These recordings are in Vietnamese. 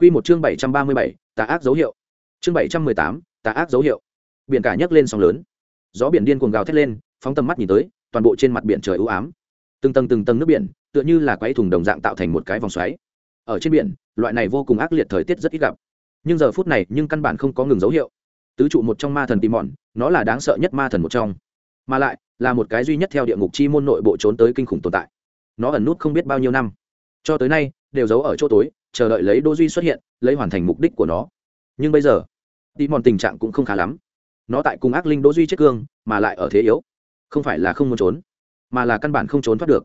Quy một chương bảy trăm ba mươi bảy, tà ác dấu hiệu. Chương bảy trăm mười tám, tà ác dấu hiệu. Biển cả nhấc lên sóng lớn. Gió biển điên cuồng gào thét lên, phóng tầm mắt nhìn tới, toàn bộ trên mặt biển trời u ám. Từng tầng từng tầng nước biển, tựa như là quái thùng đồng dạng tạo thành một cái vòng xoáy. Ở trên biển, loại này vô cùng ác liệt thời tiết rất ít gặp. Nhưng giờ phút này, nhưng căn bản không có ngừng dấu hiệu. Tứ trụ một trong ma thần tìm mòn, nó là đáng sợ nhất ma thần một trong. Mà lại, là một cái duy nhất theo địa ngục chi môn nội bộ trốn tới kinh khủng tồn tại. Nó ẩn nút không biết bao nhiêu năm. Cho tới nay đều giấu ở chỗ tối, chờ đợi lấy đô duy xuất hiện, lấy hoàn thành mục đích của nó. Nhưng bây giờ, tí mòn tình trạng cũng không khá lắm. Nó tại cùng ác linh đỗ duy chết cương, mà lại ở thế yếu. Không phải là không muốn trốn, mà là căn bản không trốn thoát được.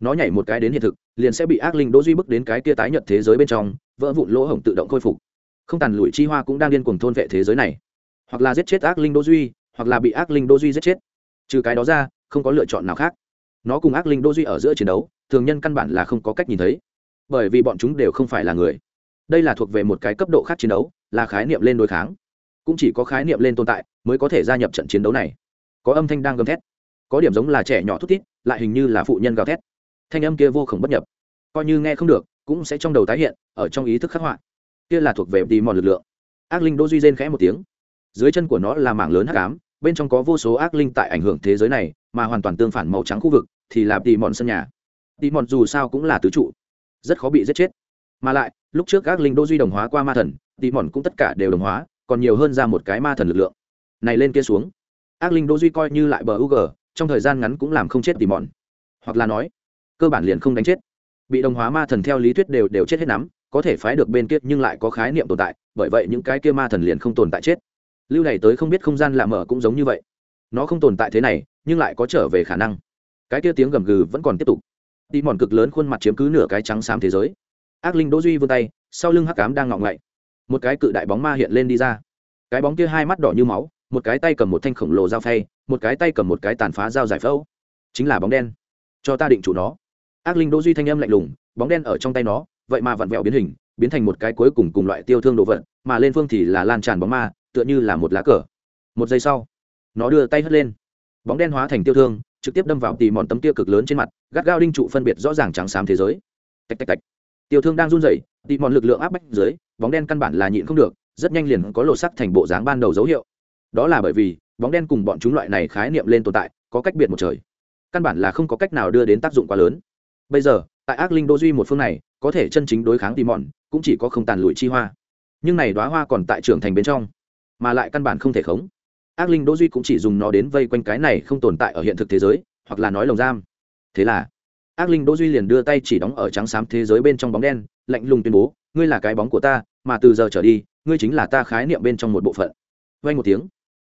Nó nhảy một cái đến hiện thực, liền sẽ bị ác linh đỗ duy bước đến cái kia tái nhật thế giới bên trong, vỡ vụn lỗ hổng tự động khôi phục. Không tàn lùi chi hoa cũng đang điên cuồng thôn vệ thế giới này. Hoặc là giết chết ác linh đỗ duy, hoặc là bị ác linh đỗ duy giết chết. Trừ cái đó ra, không có lựa chọn nào khác. Nó cùng ác linh đỗ duy ở giữa chiến đấu, thường nhân căn bản là không có cách nhìn thấy bởi vì bọn chúng đều không phải là người. Đây là thuộc về một cái cấp độ khác chiến đấu, là khái niệm lên đối kháng. Cũng chỉ có khái niệm lên tồn tại mới có thể gia nhập trận chiến đấu này. Có âm thanh đang gầm thét. Có điểm giống là trẻ nhỏ thút thít, lại hình như là phụ nhân gào thét. Thanh âm kia vô khổng bất nhập. Coi như nghe không được, cũng sẽ trong đầu tái hiện, ở trong ý thức khắc họa. Kia là thuộc về tì mòn lực lượng. Ác linh đô duy rên khẽ một tiếng. Dưới chân của nó là mảng lớn hắc ám, bên trong có vô số ác linh tại ảnh hưởng thế giới này, mà hoàn toàn tương phản màu trắng khu vực thì là tì mòn sân nhà. Tì mòn dù sao cũng là tứ trụ rất khó bị giết chết. Mà lại, lúc trước ác linh đô duy đồng hóa qua ma thần tỉ mòn cũng tất cả đều đồng hóa, còn nhiều hơn ra một cái ma thần lực lượng. Này lên kia xuống. Ác linh đô duy coi như lại bờ u g trong thời gian ngắn cũng làm không chết tỉ mòn hoặc là nói, cơ bản liền không đánh chết. Bị đồng hóa ma thần theo lý thuyết đều đều chết hết nắm, có thể phái được bên kia nhưng lại có khái niệm tồn tại, bởi vậy những cái kia ma thần liền không tồn tại chết. Lưu này tới không biết không gian lạ mở cũng giống như vậy. Nó không tồn tại thế này, nhưng lại có trở về khả năng. Cái kia tiếng gầm gừ vẫn còn tiếp tục tí mòn cực lớn khuôn mặt chiếm cứ nửa cái trắng xám thế giới. Ác linh đỗ duy vươn tay, sau lưng hắc cám đang ngọng ngậy. Một cái cự đại bóng ma hiện lên đi ra. Cái bóng kia hai mắt đỏ như máu, một cái tay cầm một thanh khổng lồ dao phay, một cái tay cầm một cái tàn phá dao giải phẫu. Chính là bóng đen. Cho ta định chủ nó. Ác linh đỗ duy thanh âm lạnh lùng, bóng đen ở trong tay nó, vậy mà vặn vẹo biến hình, biến thành một cái cuối cùng cùng loại tiêu thương đồ vật, mà lên phương thì là lan tràn bóng ma, tựa như là một lá cờ. Một giây sau, nó đưa tay hất lên. Bóng đen hóa thành tiêu thương trực tiếp đâm vào tì mòn tấm tiêu cực lớn trên mặt, gắt gao đinh trụ phân biệt rõ ràng trắng xám thế giới. Tạch tạch tạch. Tiêu thương đang run rẩy, tì mòn lực lượng áp bách dưới, bóng đen căn bản là nhịn không được, rất nhanh liền có lộ sắc thành bộ dáng ban đầu dấu hiệu. Đó là bởi vì, bóng đen cùng bọn chúng loại này khái niệm lên tồn tại, có cách biệt một trời. Căn bản là không có cách nào đưa đến tác dụng quá lớn. Bây giờ, tại ác linh đô duy một phương này, có thể chân chính đối kháng tìm mòn, cũng chỉ có không tàn lụi chi hoa. Nhưng này đoá hoa còn tại trưởng thành bên trong, mà lại căn bản không thể khống ác linh Đỗ duy cũng chỉ dùng nó đến vây quanh cái này không tồn tại ở hiện thực thế giới, hoặc là nói lồng giam. Thế là, ác linh Đỗ duy liền đưa tay chỉ đóng ở trắng xám thế giới bên trong bóng đen, lạnh lùng tuyên bố, ngươi là cái bóng của ta, mà từ giờ trở đi, ngươi chính là ta khái niệm bên trong một bộ phận. Vay một tiếng,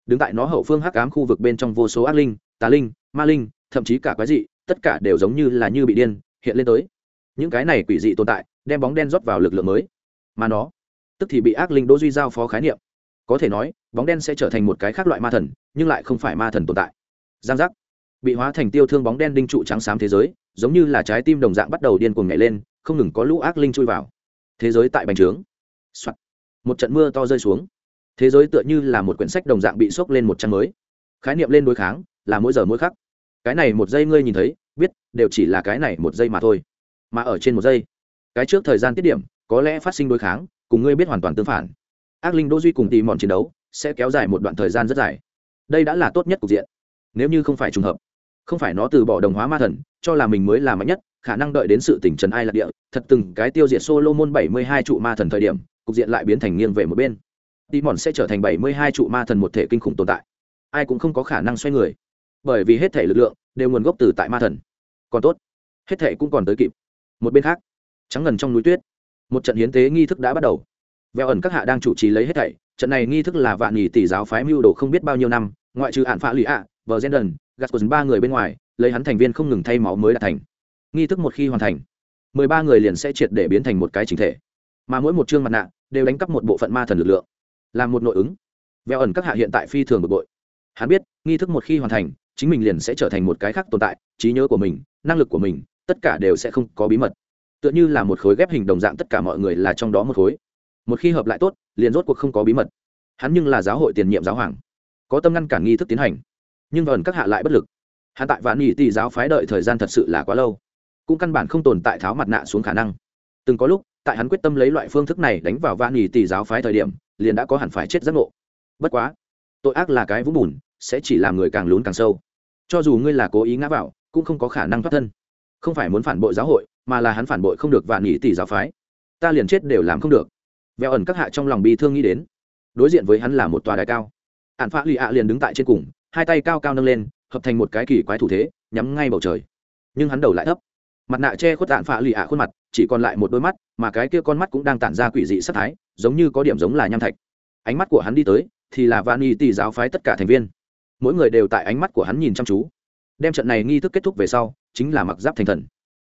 đứng tại nó hậu phương hắc ám khu vực bên trong vô số ác linh, tà linh, ma linh, thậm chí cả quái dị, tất cả đều giống như là như bị điên, hiện lên tới. Những cái này quỷ dị tồn tại, đem bóng đen rót vào lực lượng mới. Mà nó, tức thì bị ác linh đỗ duy giao phó khái niệm. Có thể nói bóng đen sẽ trở thành một cái khác loại ma thần, nhưng lại không phải ma thần tồn tại. Giang giác. Bị hóa thành tiêu thương bóng đen đinh trụ trắng xám thế giới, giống như là trái tim đồng dạng bắt đầu điên cuồng nhảy lên, không ngừng có lũ ác linh chui vào. Thế giới tại bành trướng、Soạn. một trận mưa to rơi xuống. Thế giới tựa như là một quyển sách đồng dạng bị sốc lên một trang mới. Khái niệm lên đối kháng, là mỗi giờ mỗi khắc. Cái này một giây ngươi nhìn thấy, biết, đều chỉ là cái này một giây mà thôi. Mà ở trên một giây, cái trước thời gian tiết điểm, có lẽ phát sinh đối kháng, cùng ngươi biết hoàn toàn tương phản. Ác linh đỗ duy cùng tìm mòn chiến đấu sẽ kéo dài một đoạn thời gian rất dài. Đây đã là tốt nhất cục diện. Nếu như không phải trùng hợp, không phải nó từ bỏ đồng hóa ma thần, cho là mình mới là mạnh nhất, khả năng đợi đến sự tỉnh trần ai lạc địa, thật từng cái tiêu diệt solomon bảy mươi hai trụ ma thần thời điểm, cục diện lại biến thành nghiêng về một bên. Đi mòn sẽ trở thành bảy mươi hai trụ ma thần một thể kinh khủng tồn tại. Ai cũng không có khả năng xoay người, bởi vì hết thể lực lượng đều nguồn gốc từ tại ma thần. Còn tốt, hết thể cũng còn tới kịp. Một bên khác, trắng ngần trong núi tuyết, một trận hiến tế nghi thức đã bắt đầu. Veo ẩn các hạ đang chủ trì lấy hết thảy trận này nghi thức là vạn nhì tỷ giáo phái mưu đồ không biết bao nhiêu năm, ngoại trừ hạn phạ lụy ạ vờ gen đần gạt của ba người bên ngoài, lấy hắn thành viên không ngừng thay máu mới đạt thành. Nghi thức một khi hoàn thành, mười ba người liền sẽ triệt để biến thành một cái chính thể. Mà mỗi một chương mặt nạ đều đánh cắp một bộ phận ma thần lực lượng, làm một nội ứng. Veo ẩn các hạ hiện tại phi thường bực bội. Hắn biết, nghi thức một khi hoàn thành, chính mình liền sẽ trở thành một cái khác tồn tại, trí nhớ của mình, năng lực của mình, tất cả đều sẽ không có bí mật. Tựa như là một khối ghép hình đồng dạng tất cả mọi người là trong đó một khối một khi hợp lại tốt, liền rốt cuộc không có bí mật. Hắn nhưng là giáo hội tiền nhiệm giáo hoàng, có tâm ngăn cản nghi thức tiến hành, nhưng vần các hạ lại bất lực. Hắn tại vạn nghị tỷ giáo phái đợi thời gian thật sự là quá lâu, cũng căn bản không tồn tại tháo mặt nạ xuống khả năng. Từng có lúc, tại hắn quyết tâm lấy loại phương thức này đánh vào vạn nhị tỷ giáo phái thời điểm, liền đã có hẳn phải chết giấc ngộ. Bất quá, tội ác là cái vũng bùn, sẽ chỉ làm người càng lún càng sâu. Cho dù ngươi là cố ý ngã vào, cũng không có khả năng thoát thân. Không phải muốn phản bội giáo hội, mà là hắn phản bội không được vạn nhị tỷ giáo phái. Ta liền chết đều làm không được vẹo ẩn các hạ trong lòng bi thương nghĩ đến. Đối diện với hắn là một tòa đài cao. Ạn phạ lì ạ liền đứng tại trên cùng, hai tay cao cao nâng lên, hợp thành một cái kỳ quái thủ thế, nhắm ngay bầu trời. Nhưng hắn đầu lại thấp. Mặt nạ che khuất ạn phạ lì ạ khuôn mặt, chỉ còn lại một đôi mắt, mà cái kia con mắt cũng đang tản ra quỷ dị sắc thái, giống như có điểm giống là nham thạch. Ánh mắt của hắn đi tới, thì là van y tỷ giáo phái tất cả thành viên. Mỗi người đều tại ánh mắt của hắn nhìn chăm chú. Đem trận này nghi thức kết thúc về sau, chính là mặc giáp thành thần.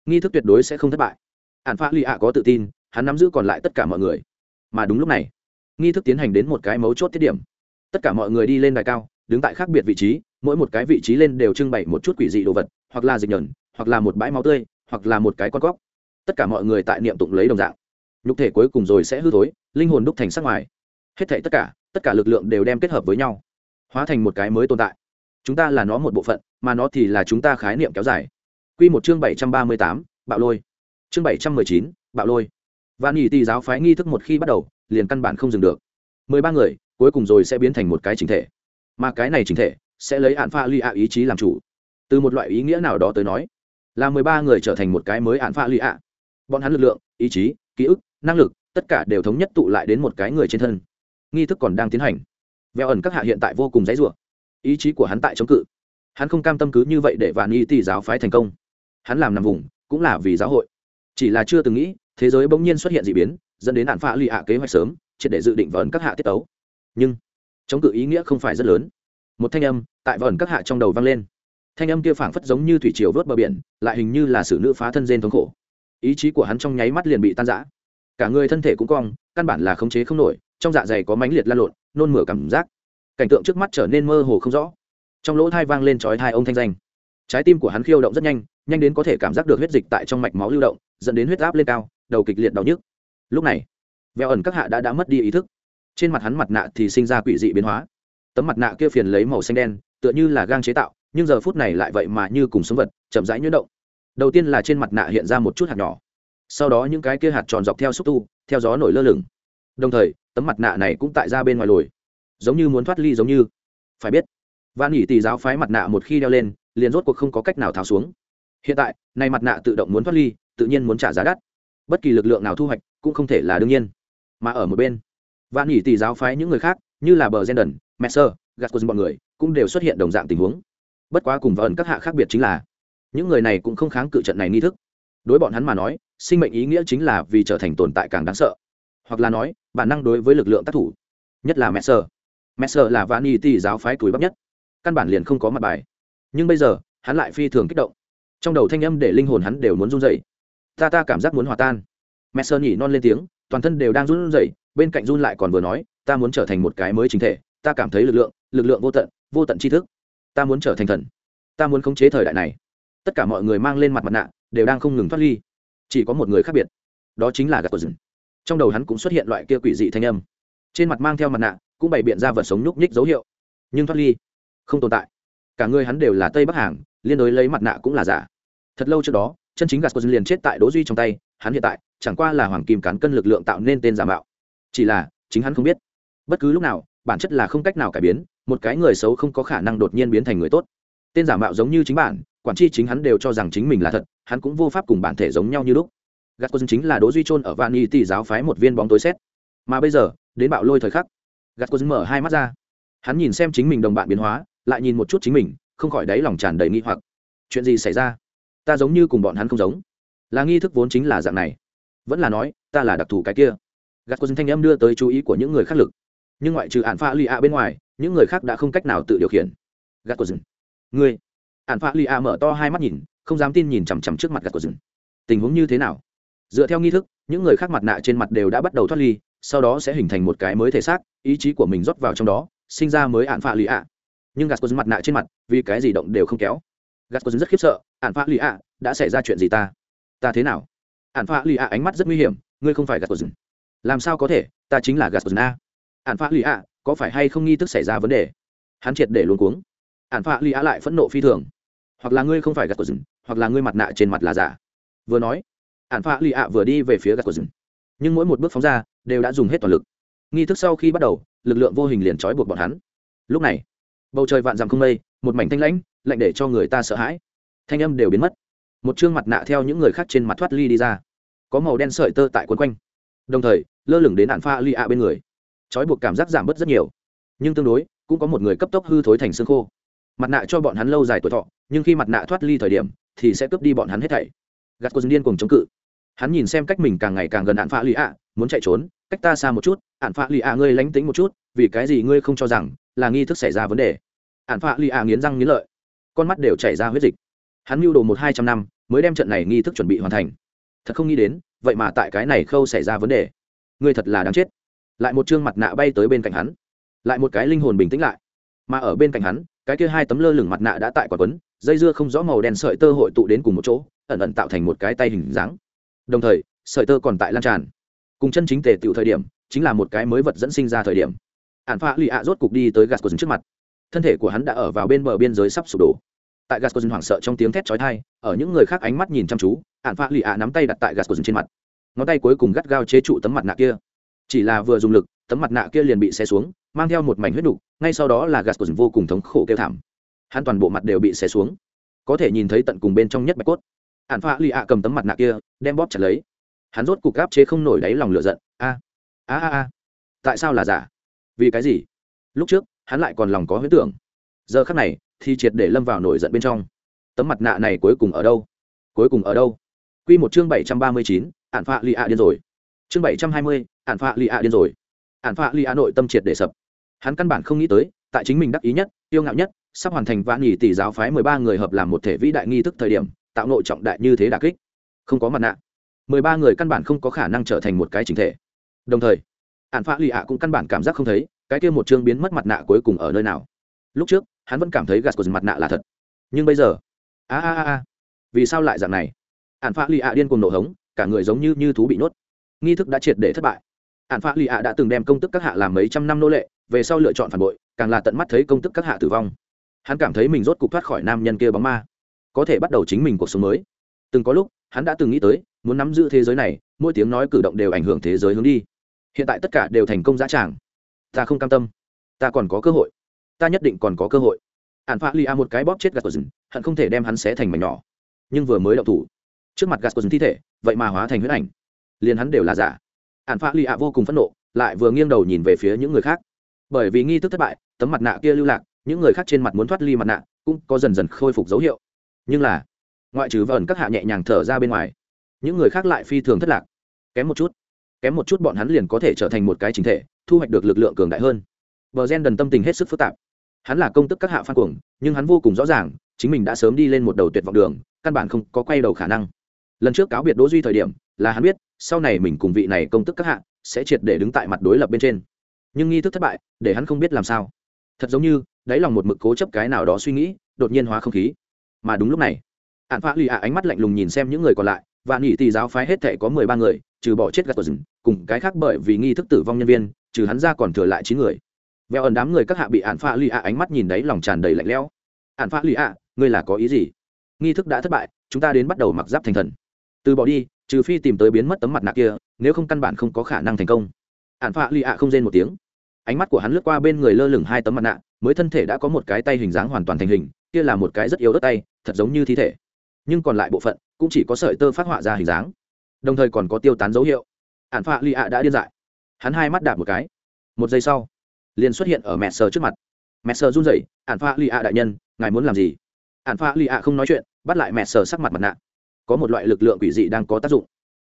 Nghi thức tuyệt đối sẽ không thất bại. Ạn phạ lì ạ có tự tin, hắn nắm giữ còn lại tất cả mọi người mà đúng lúc này, nghi thức tiến hành đến một cái mấu chốt tiết điểm. Tất cả mọi người đi lên đài cao, đứng tại khác biệt vị trí, mỗi một cái vị trí lên đều trưng bày một chút quỷ dị đồ vật, hoặc là dịch nhờn hoặc là một bãi máu tươi, hoặc là một cái con cóc. Tất cả mọi người tại niệm tụng lấy đồng dạng. Nhục thể cuối cùng rồi sẽ hư thối, linh hồn đúc thành sắc ngoài. Hết thảy tất cả tất cả lực lượng đều đem kết hợp với nhau, hóa thành một cái mới tồn tại. Chúng ta là nó một bộ phận, mà nó thì là chúng ta khái niệm kéo dài. Quy một chương bảy trăm ba mươi tám, bạo lôi. Chương bảy trăm mười chín, bạo lôi và nghỉ tỷ giáo phái nghi thức một khi bắt đầu, liền căn bản không dừng được. Mười ba người, cuối cùng rồi sẽ biến thành một cái chính thể. Mà cái này chính thể, sẽ lấy hạn pha li ạ ý chí làm chủ. Từ một loại ý nghĩa nào đó tới nói, là mười ba người trở thành một cái mới hạn pha li ạ bọn hắn lực lượng, ý chí, ký ức, năng lực, tất cả đều thống nhất tụ lại đến một cái người trên thân. Nghi thức còn đang tiến hành. Veo ẩn các hạ hiện tại vô cùng dãy rủa. Ý chí của hắn tại chống cự. Hắn không cam tâm cứ như vậy để vạn y tỷ giáo phái thành công. Hắn làm nằm vùng, cũng là vì giáo hội. Chỉ là chưa từng nghĩ thế giới bỗng nhiên xuất hiện d ị biến, dẫn đến nạn phạ lụy hạ kế hoạch sớm, triệt để dự định vờn các hạ tiết tấu. Nhưng, chống cự ý nghĩa không phải rất lớn. Một thanh âm tại vờn các hạ trong đầu vang lên. Thanh âm kia phảng phất giống như thủy triều vớt bờ biển, lại hình như là sự nữ phá thân gen thống khổ. Ý chí của hắn trong nháy mắt liền bị tan rã. Cả người thân thể cũng cong, căn bản là khống chế không nổi, trong dạ dày có mánh liệt lan lộn, nôn mửa cảm giác. Cảnh tượng trước mắt trở nên mơ hồ không rõ. Trong lỗ thai vang lên trói thai ông thanh danh. Trái tim của hắn khiêu động rất nhanh nhanh đến có thể cảm giác được huyết dịch tại trong mạch máu lưu động, dẫn đến huyết áp lên cao đầu kịch liệt đau nhức. Lúc này vẹo ẩn các hạ đã đã mất đi ý thức. Trên mặt hắn mặt nạ thì sinh ra quỷ dị biến hóa. Tấm mặt nạ kia phiền lấy màu xanh đen, tựa như là gang chế tạo, nhưng giờ phút này lại vậy mà như cùng sống vật, chậm rãi nhuyễn động. Đầu tiên là trên mặt nạ hiện ra một chút hạt nhỏ. Sau đó những cái kia hạt tròn dọc theo xúc tu, theo gió nổi lơ lửng. Đồng thời, tấm mặt nạ này cũng tại ra bên ngoài lồi. Giống như muốn thoát ly giống như. Phải biết van nghỉ tỷ giáo phái mặt nạ một khi đeo lên, liền rốt cuộc không có cách nào tháo xuống. Hiện tại nay mặt nạ tự động muốn thoát ly, tự nhiên muốn trả giá đắt bất kỳ lực lượng nào thu hoạch cũng không thể là đương nhiên. Mà ở một bên, vạn nhỉ tỷ giáo phái những người khác, như là bờ gen messer gatcos bọn người cũng đều xuất hiện đồng dạng tình huống. Bất quá cùng vợn các hạ khác biệt chính là, những người này cũng không kháng cự trận này nghi thức. Đối bọn hắn mà nói, sinh mệnh ý nghĩa chính là vì trở thành tồn tại càng đáng sợ. Hoặc là nói, bản năng đối với lực lượng tác thủ, nhất là messer. Messer là vani tỷ giáo phái cúi bắp nhất, căn bản liền không có mặt bài. Nhưng bây giờ, hắn lại phi thường kích động. Trong đầu thanh âm để linh hồn hắn đều muốn run rẩy ta ta cảm giác muốn hòa tan. Messer nhỉ non lên tiếng, toàn thân đều đang run rẩy, bên cạnh run lại còn vừa nói, ta muốn trở thành một cái mới chính thể, ta cảm thấy lực lượng lực lượng vô tận vô tận tri thức. Ta muốn trở thành thần. Ta muốn khống chế thời đại này. Tất cả mọi người mang lên mặt mặt nạ, đều đang không ngừng thoát ly. Chỉ có một người khác biệt. Đó chính là gạt của rừng trong đầu hắn cũng xuất hiện loại kia quỷ dị thanh âm. Trên mặt mang theo mặt nạ, cũng bày biện ra vật sống nhúc nhích dấu hiệu. Nhưng thoát ly, không tồn tại. Cả người hắn đều là tây bắc hàng, liên đối lấy mặt nạ cũng là giả. Thật lâu trước đó chân chính gạt của liền chết tại đỗ duy trong tay, hắn hiện tại chẳng qua là hoàng kim cán cân lực lượng tạo nên tên giả mạo. Chỉ là, chính hắn không biết. Bất cứ lúc nào, bản chất là không cách nào cải biến, một cái người xấu không có khả năng đột nhiên biến thành người tốt. Tên giả mạo giống như chính bản, quản tri chính hắn đều cho rằng chính mình là thật, hắn cũng vô pháp cùng bản thể giống nhau như lúc. Gạt quân chính là đỗ duy trôn ở vani tỷ giáo phái một viên bóng tối xét. Mà bây giờ, đến bạo lôi thời khắc gạt quân mở hai mắt ra. Hắn nhìn xem chính mình đồng bạn biến hóa, lại nhìn một chút chính mình, không khỏi đáy lòng tràn đầy nghi hoặc. Chuyện gì xảy ra? Ta giống như cùng bọn hắn không giống. Là nghi thức vốn chính là dạng này. Vẫn là nói, ta là đặc thù cái kia. Gạt quân thanh em đưa tới chú ý của những người khác lực. Nhưng ngoại trừ ạn pha lì a bên ngoài, những người khác đã không cách nào tự điều khiển. Gạt quân ngươi. Ạn pha lì a mở to hai mắt nhìn, không dám tin nhìn chằm chằm trước mặt gạt quân tình huống như thế nào? Dựa theo nghi thức, những người khác mặt nạ trên mặt đều đã bắt đầu thoát ly, sau đó sẽ hình thành một cái mới thể xác, ý chí của mình rót vào trong đó, sinh ra mới ạn pha lì ạ nhưng gạt quân mặt nạ trên mặt, vì cái gì động đều không kéo gạt quân rất khiếp sợ ạn pha lì ạ, đã xảy ra chuyện gì ta? Ta thế nào? Ạn pha lì ạ, ánh mắt rất nguy hiểm, ngươi không phải gạt rừng làm sao có thể? Ta chính là gạt a. Ạn phá lì ạ, có phải hay không nghi thức xảy ra vấn đề? Hắn triệt để luôn cuống. Ạn phạ lì ạ lại phẫn nộ phi thường. Hoặc là ngươi không phải gạt của rừng hoặc là ngươi mặt nạ trên mặt là giả. Vừa nói ạn phạ lì ạ vừa đi về phía gạt của rừng nhưng mỗi một bước phóng ra, đều đã dùng hết toàn lực. Nghi thức sau khi bắt đầu, lực lượng vô hình liền trói buộc bọn hắn. Lúc này, bầu trời vạn dặm không mây, một mảnh thanh lãnh lạnh để cho người ta sợ hãi. Thanh âm đều biến mất. Một chương mặt nạ theo những người khác trên mặt thoát ly đi ra. Có màu đen sợi tơ tại quấn quanh. Đồng thời, lơ lửng đến nạn pha ly ạ bên người. Trói buộc cảm giác giảm bớt rất nhiều. Nhưng tương đối, cũng có một người cấp tốc hư thối thành xương khô. Mặt nạ cho bọn hắn lâu dài tuổi thọ, nhưng khi mặt nạ thoát ly thời điểm, thì sẽ cướp đi bọn hắn hết thảy. Gạt quân điên cùng chống cự. Hắn nhìn xem cách mình càng ngày càng gần ạn pha ly ạ, muốn chạy trốn, cách ta xa một chút ạn phạ lì ạ ngươi lánh tính một chút, vì cái gì ngươi không cho rằng là nghi thức xảy ra vấn đề. Ạn phạ lì ạ nghiến răng nghiến lợi con mắt đều chảy ra huyết dịch. Hắn mưu đồ một hai trăm năm, mới đem trận này nghi thức chuẩn bị hoàn thành. Thật không nghĩ đến, vậy mà tại cái này khâu xảy ra vấn đề. Ngươi thật là đáng chết. Lại một chương mặt nạ bay tới bên cạnh hắn. Lại một cái linh hồn bình tĩnh lại. Mà ở bên cạnh hắn, cái kia hai tấm lơ lửng mặt nạ đã tại quả tuấn dây dưa không rõ màu đen sợi tơ hội tụ đến cùng một chỗ, ẩn ẩn tạo thành một cái tay hình dáng. Đồng thời, sợi tơ còn tại lan tràn. Cùng chân chính tề tựu thời điểm, chính là một cái mới vật dẫn sinh ra thời điểm. Ạn pha lì ạ rốt cục đi tới gạt của dính trước mặt thân thể của hắn đã ở vào bên bờ biên giới sắp sụp đổ. Tại gascon hoảng sợ trong tiếng thét chói tai, ở những người khác ánh mắt nhìn chăm chú ạn pha lì ạ nắm tay đặt tại gascon trên mặt. Ngón tay cuối cùng gắt gao chế trụ tấm mặt nạ kia. Chỉ là vừa dùng lực, tấm mặt nạ kia liền bị xé xuống, mang theo một mảnh huyết đục, ngay sau đó là gascon vô cùng thống khổ kêu thảm. Hắn toàn bộ mặt đều bị xé xuống. Có thể nhìn thấy tận cùng bên trong nhất bạch cốt. Ạn pha lì ạ cầm tấm mặt nạ kia, đem bóp chặt lấy. Hắn rốt cục gáp chế không nổi đáy lòng lửa giận. A a a. Tại sao là giả? Vì cái gì? Lúc trước hắn lại còn lòng có huyết tưởng. Giờ khắc này, thì triệt để lâm vào nổi giận bên trong. Tấm mặt nạ này cuối cùng ở đâu? Cuối cùng ở đâu? Q một chương bảy trăm ba mươi chín ạn phạ lì ạ điên rồi. Chương bảy trăm hai mươi ạn phạ lì ạ điên rồi. Ạn phạ lì ạ nội tâm triệt để sập. Hắn căn bản không nghĩ tới, tại chính mình đắc ý nhất, yêu ngạo nhất, sắp hoàn thành vạn nghỉ tỷ giáo phái mười ba người hợp làm một thể vĩ đại nghi thức thời điểm, tạo nội trọng đại như thế đà kích. Không có mặt nạ. Mười ba người căn bản không có khả năng trở thành một cái chính thể. Đồng thời ạn phạ lì ạ cũng căn bản cảm giác không thấy cái kia một chương biến mất mặt nạ cuối cùng ở nơi nào? Lúc trước, hắn vẫn cảm thấy gạt của mặt nạ là thật. Nhưng bây giờ, a a a vì sao lại dạng này? Ạn pha lì ạ điên cuồng nổ hống, cả người giống như như thú bị nhốt. Nghi thức đã triệt để thất bại. Ạn pha lì ạ đã từng đem công tức các hạ làm mấy trăm năm nô lệ, về sau lựa chọn phản bội, càng là tận mắt thấy công tức các hạ tử vong. Hắn cảm thấy mình rốt cục thoát khỏi nam nhân kia bóng ma, có thể bắt đầu chính mình cuộc sống mới. Từng có lúc, hắn đã từng nghĩ tới, muốn nắm giữ thế giới này, mỗi tiếng nói cử động đều ảnh hưởng thế giới hướng đi. Hiện tại tất cả đều thành công dã tràng ta không cam tâm. Ta còn có cơ hội. Ta nhất định còn có cơ hội. Ạn phạ li a một cái bóp chết gạt của rừng hận không thể đem hắn xé thành mảnh nhỏ. Nhưng vừa mới đậu thủ, trước mặt gạt của rừng thi thể, vậy mà hóa thành huyết ảnh. Liền hắn đều là giả. Ạn phạ li a vô cùng phẫn nộ, lại vừa nghiêng đầu nhìn về phía những người khác. Bởi vì nghi thức thất bại, tấm mặt nạ kia lưu lạc, những người khác trên mặt muốn thoát ly mặt nạ, cũng có dần dần khôi phục dấu hiệu. Nhưng là, ngoại trừ vẩn các hạ nhẹ nhàng thở ra bên ngoài, những người khác lại phi thường thất lạc. Kém một chút, kém một chút bọn hắn liền có thể trở thành một cái chính thể thu hoạch được lực lượng cường đại hơn. Bờ gen đần tâm tình hết sức phức tạp. Hắn là công tức các hạ phan cuồng, nhưng hắn vô cùng rõ ràng, chính mình đã sớm đi lên một đầu tuyệt vọng đường, căn bản không có quay đầu khả năng. Lần trước cáo biệt đỗ duy thời điểm, là hắn biết, sau này mình cùng vị này công tức các hạ sẽ triệt để đứng tại mặt đối lập bên trên. Nhưng nghi thức thất bại, để hắn không biết làm sao. Thật giống như, đáy lòng một mực cố chấp cái nào đó suy nghĩ, đột nhiên hóa không khí. Mà đúng lúc này ạn phạ lì ạ ánh mắt lạnh lùng nhìn xem những người còn lại, và nghỉ tỷ giáo phái hết thể có mười ba người, trừ bỏ chết gạt của rừng, cùng cái khác bởi vì nghi thức tử vong nhân viên trừ hắn ra còn thừa lại chín người. Veo ẩn đám người các hạ bị ạn phạ lì ạ ánh mắt nhìn đấy lòng tràn đầy lạnh lẽo. Ạn phạ lì ạ ngươi là có ý gì? Nghi thức đã thất bại, chúng ta đến bắt đầu mặc giáp thành thần. Từ bỏ đi, trừ phi tìm tới biến mất tấm mặt nạ kia, nếu không căn bản không có khả năng thành công. Ạn phạ lì ạ không rên một tiếng. Ánh mắt của hắn lướt qua bên người lơ lửng hai tấm mặt nạ, mới thân thể đã có một cái tay hình dáng hoàn toàn thành hình, kia là một cái rất yếu đất tay, thật giống như thi thể. Nhưng còn lại bộ phận, cũng chỉ có sợi tơ phát họa ra hình dáng. Đồng thời còn có tiêu tán dấu hiệu. Ạn phạ lì ạ đã điên dại hắn hai mắt đạp một cái. Một giây sau, liền xuất hiện ở mẹ sờ trước mặt. Mẹ sờ run rẩy ạn pha lì ạ đại nhân, ngài muốn làm gì? Ạn pha lì ạ không nói chuyện, bắt lại mẹ sờ sắc mặt mặt nạ. Có một loại lực lượng quỷ dị đang có tác dụng.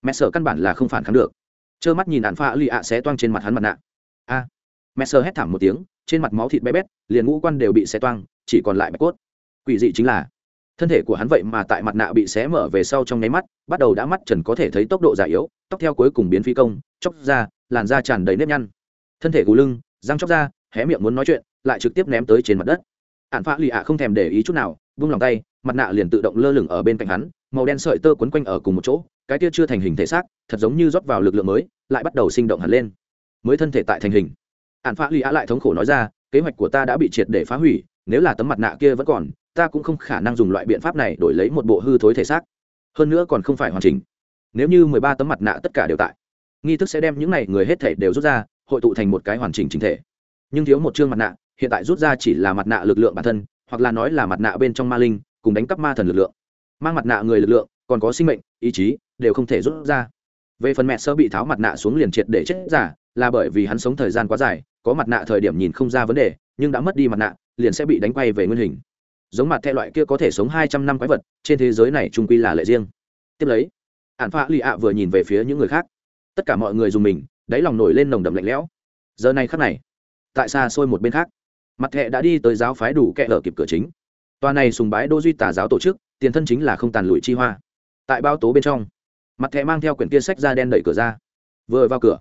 Mẹ sờ căn bản là không phản kháng được. Trơ mắt nhìn ạn pha lì ạ xé toang trên mặt hắn mặt nạ. A! Mẹ sờ hét thảm một tiếng, trên mặt máu thịt bé bét, liền ngũ quan đều bị xé toang, chỉ còn lại bạch cốt. Quỷ dị chính là, thân thể của hắn vậy mà tại mặt nạ bị xé mở về sau trong nháy mắt, bắt đầu đã mắt trần có thể thấy tốc độ già yếu, tóc theo cuối cùng biến phi công chóc ra làn da tràn đầy nếp nhăn. Thân thể gù lưng, răng chóc ra hé miệng muốn nói chuyện, lại trực tiếp ném tới trên mặt đất. Ạn phạ lì ạ không thèm để ý chút nào, vung lòng tay, mặt nạ liền tự động lơ lửng ở bên cạnh hắn, màu đen sợi tơ quấn quanh ở cùng một chỗ, cái tia chưa thành hình thể xác, thật giống như rót vào lực lượng mới, lại bắt đầu sinh động hẳn lên. Mới thân thể tại thành hình. Ạn phạ lì ạ lại thống khổ nói ra, kế hoạch của ta đã bị triệt để phá hủy, nếu là tấm mặt nạ kia vẫn còn, ta cũng không khả năng dùng loại biện pháp này đổi lấy một bộ hư thối thể xác. Hơn nữa còn không phải hoàn chỉnh. Nếu như mười ba tấm mặt nạ tất cả đều tại nghi thức sẽ đem những này người hết thể đều rút ra, hội tụ thành một cái hoàn chỉnh chính thể. Nhưng thiếu một chương mặt nạ, hiện tại rút ra chỉ là mặt nạ lực lượng bản thân, hoặc là nói là mặt nạ bên trong ma linh, cùng đánh cắp ma thần lực lượng. Mang mặt nạ người lực lượng, còn có sinh mệnh, ý chí, đều không thể rút ra. Về phần mẹ sơ bị tháo mặt nạ xuống liền triệt để chết giả, là bởi vì hắn sống thời gian quá dài, có mặt nạ thời điểm nhìn không ra vấn đề, nhưng đã mất đi mặt nạ, liền sẽ bị đánh quay về nguyên hình. Giống mặt theo loại kia có thể sống hai trăm năm quái vật, trên thế giới này trung quy là lệ riêng. Tiếp lấy ạn phạ lì ạ vừa nhìn về phía những người khác tất cả mọi người dùng mình, đáy lòng nổi lên nồng đậm lạnh lẽo. Giờ này khắc này, tại xa xôi một bên khác, mặt thẹ đã đi tới giáo phái đủ kẹ ở kịp cửa chính. Tòa này sùng bái đô duy tà giáo tổ chức, tiền thân chính là không tàn lụi chi hoa. Tại bao tố bên trong, mặt thẹ mang theo quyển kia sách ra đen đẩy cửa ra. Vừa vào cửa,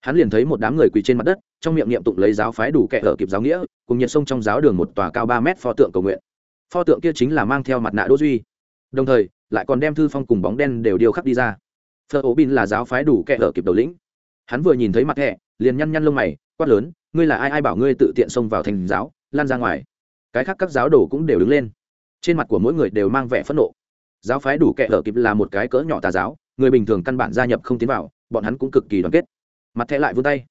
hắn liền thấy một đám người quỳ trên mặt đất, trong miệng niệm tụng lấy giáo phái đủ kẹ ở kịp giáo nghĩa, cùng nhiệt sông trong giáo đường một tòa cao ba mét pho tượng cầu nguyện. Pho tượng kia chính là mang theo mặt nạ đỗ duy. Đồng thời, lại còn đem thư phong cùng bóng đen đều điêu khắc đi ra thợ ổ bin là giáo phái đủ kẻ ở kịp đầu lĩnh. Hắn vừa nhìn thấy mặt thẻ, liền nhăn nhăn lông mày quát lớn ngươi là ai ai bảo ngươi tự tiện xông vào thành giáo lan ra ngoài? Cái khác các giáo đồ cũng đều đứng lên. Trên mặt của mỗi người đều mang vẻ phẫn nộ. Giáo phái đủ kẻ ở kịp là một cái cỡ nhỏ tà giáo người bình thường căn bản gia nhập không tiến vào bọn hắn cũng cực kỳ đoàn kết. Mặt thẹ lại vươn tay.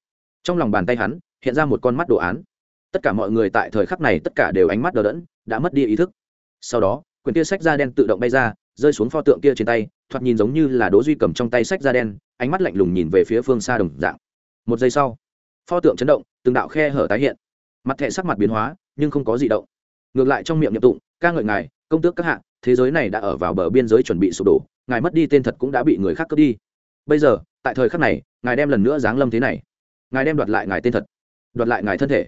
Trong lòng bàn tay hắn hiện ra một con mắt đồ án. Tất cả mọi người tại thời khắc này tất cả đều ánh mắt đờ đẫn đã mất đi ý thức. Sau đó quyển tia sách da đen tự động bay ra rơi xuống pho tượng kia trên tay thoạt nhìn giống như là đố duy cầm trong tay sách da đen, ánh mắt lạnh lùng nhìn về phía phương xa đồng dạng. Một giây sau, pho tượng chấn động, từng đạo khe hở tái hiện. Mặt thẹ sắc mặt biến hóa, nhưng không có gì động. Ngược lại trong miệng nhậm tụng, ca ngợi ngài, công tước các hạ, thế giới này đã ở vào bờ biên giới chuẩn bị sụp đổ, ngài mất đi tên thật cũng đã bị người khác cướp đi. Bây giờ, tại thời khắc này, ngài đem lần nữa giáng lâm thế này. Ngài đem đoạt lại ngài tên thật, đoạt lại ngài thân thể.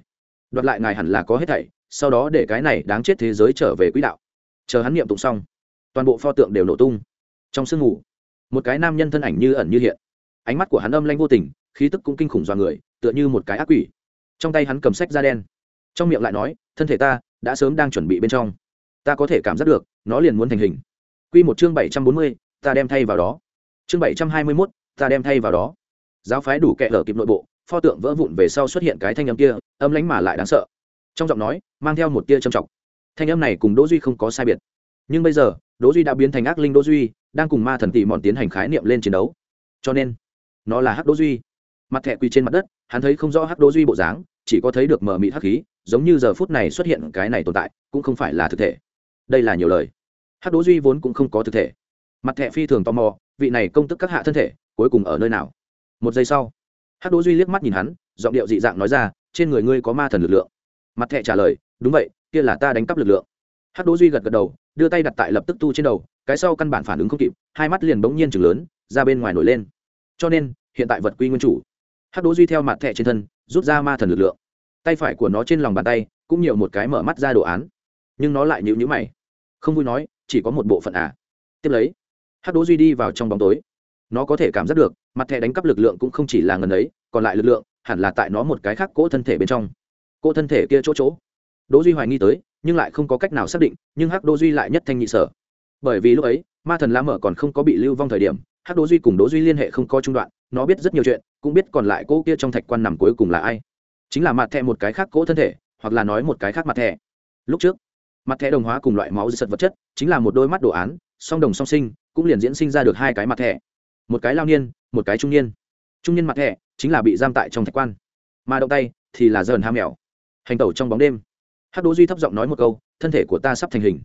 Đoạt lại ngài hẳn là có hết thảy, sau đó để cái này đáng chết thế giới trở về quỹ đạo. Chờ hắn niệm tụng xong, toàn bộ pho tượng đều nổ tung trong sương ngủ một cái nam nhân thân ảnh như ẩn như hiện. Ánh mắt của hắn âm lanh vô tình, khí tức cũng kinh khủng dọa người, tựa như một cái ác quỷ. Trong tay hắn cầm sách da đen. Trong miệng lại nói, thân thể ta đã sớm đang chuẩn bị bên trong. Ta có thể cảm giác được, nó liền muốn thành hình. Q một chương bảy trăm bốn mươi, ta đem thay vào đó. Chương bảy trăm hai mươi mốt, ta đem thay vào đó. Giáo phái đủ kẹ ở kịp nội bộ, pho tượng vỡ vụn về sau xuất hiện cái thanh âm kia, âm lánh mà lại đáng sợ. Trong giọng nói, mang theo một tia trầm trọng. Thanh âm này cùng đỗ duy không có sai biệt. Nhưng bây giờ, đỗ duy đã biến thành ác linh đỗ duy đang cùng ma thần tỷ mòn tiến hành khái niệm lên chiến đấu. Cho nên, nó là hắc đỗ duy. Mặt thẹ quỳ trên mặt đất, hắn thấy không rõ hắc đỗ duy bộ dáng, chỉ có thấy được mở mịt hắc khí, giống như giờ phút này xuất hiện cái này tồn tại, cũng không phải là thực thể. Đây là nhiều lời. Hắc đỗ duy vốn cũng không có thực thể. Mặt thẹ phi thường tò mò, vị này công tức các hạ thân thể, cuối cùng ở nơi nào? Một giây sau, hắc đỗ duy liếc mắt nhìn hắn, giọng điệu dị dạng nói ra, trên người ngươi có ma thần lực lượng. Mặt thẹ trả lời, đúng vậy, kia là ta đánh cắp lực lượng. Hắc đỗ duy gật gật đầu, đưa tay đặt tại lập tức tu trên đầu cái sau căn bản phản ứng không kịp, hai mắt liền bỗng nhiên chừng lớn, ra bên ngoài nổi lên. Cho nên, hiện tại vật quy nguyên chủ. Hắc đỗ duy theo mặt thẹ trên thân, rút ra ma thần lực lượng. Tay phải của nó trên lòng bàn tay, cũng nhiều một cái mở mắt ra đồ án. Nhưng nó lại nhíu nhíu mày. Không vui nói, chỉ có một bộ phận à. Tiếp lấy, hắc đỗ duy đi vào trong bóng tối. Nó có thể cảm giác được, mặt thẻ đánh cắp lực lượng cũng không chỉ là ngần ấy, còn lại lực lượng, hẳn là tại nó một cái khác cỗ thân thể bên trong. Cỗ thân thể kia chỗ chỗ. Đỗ duy hoài nghi tới, nhưng lại không có cách nào xác định, nhưng hắc đỗ duy lại nhất thanh nhị sở bởi vì lúc ấy, ma thần la mở còn không có bị lưu vong thời điểm, hắc đỗ duy cùng đỗ duy liên hệ không có trung đoạn, nó biết rất nhiều chuyện, cũng biết còn lại cô kia trong thạch quan nằm cuối cùng là ai. Chính là mặt thẻ một cái khác cỗ thân thể, hoặc là nói một cái khác mặt thẻ. Lúc trước, mặt thẻ đồng hóa cùng loại máu sật vật chất, chính là một đôi mắt đồ án, song đồng song sinh, cũng liền diễn sinh ra được hai cái mặt thẻ. Một cái lao niên, một cái trung niên. Trung niên mặt thẻ chính là bị giam tại trong thạch quan. Mà động tay thì là dần ham mèo. Hành tẩu trong bóng đêm. Hắc đỗ duy thấp giọng nói một câu, thân thể của ta sắp thành hình.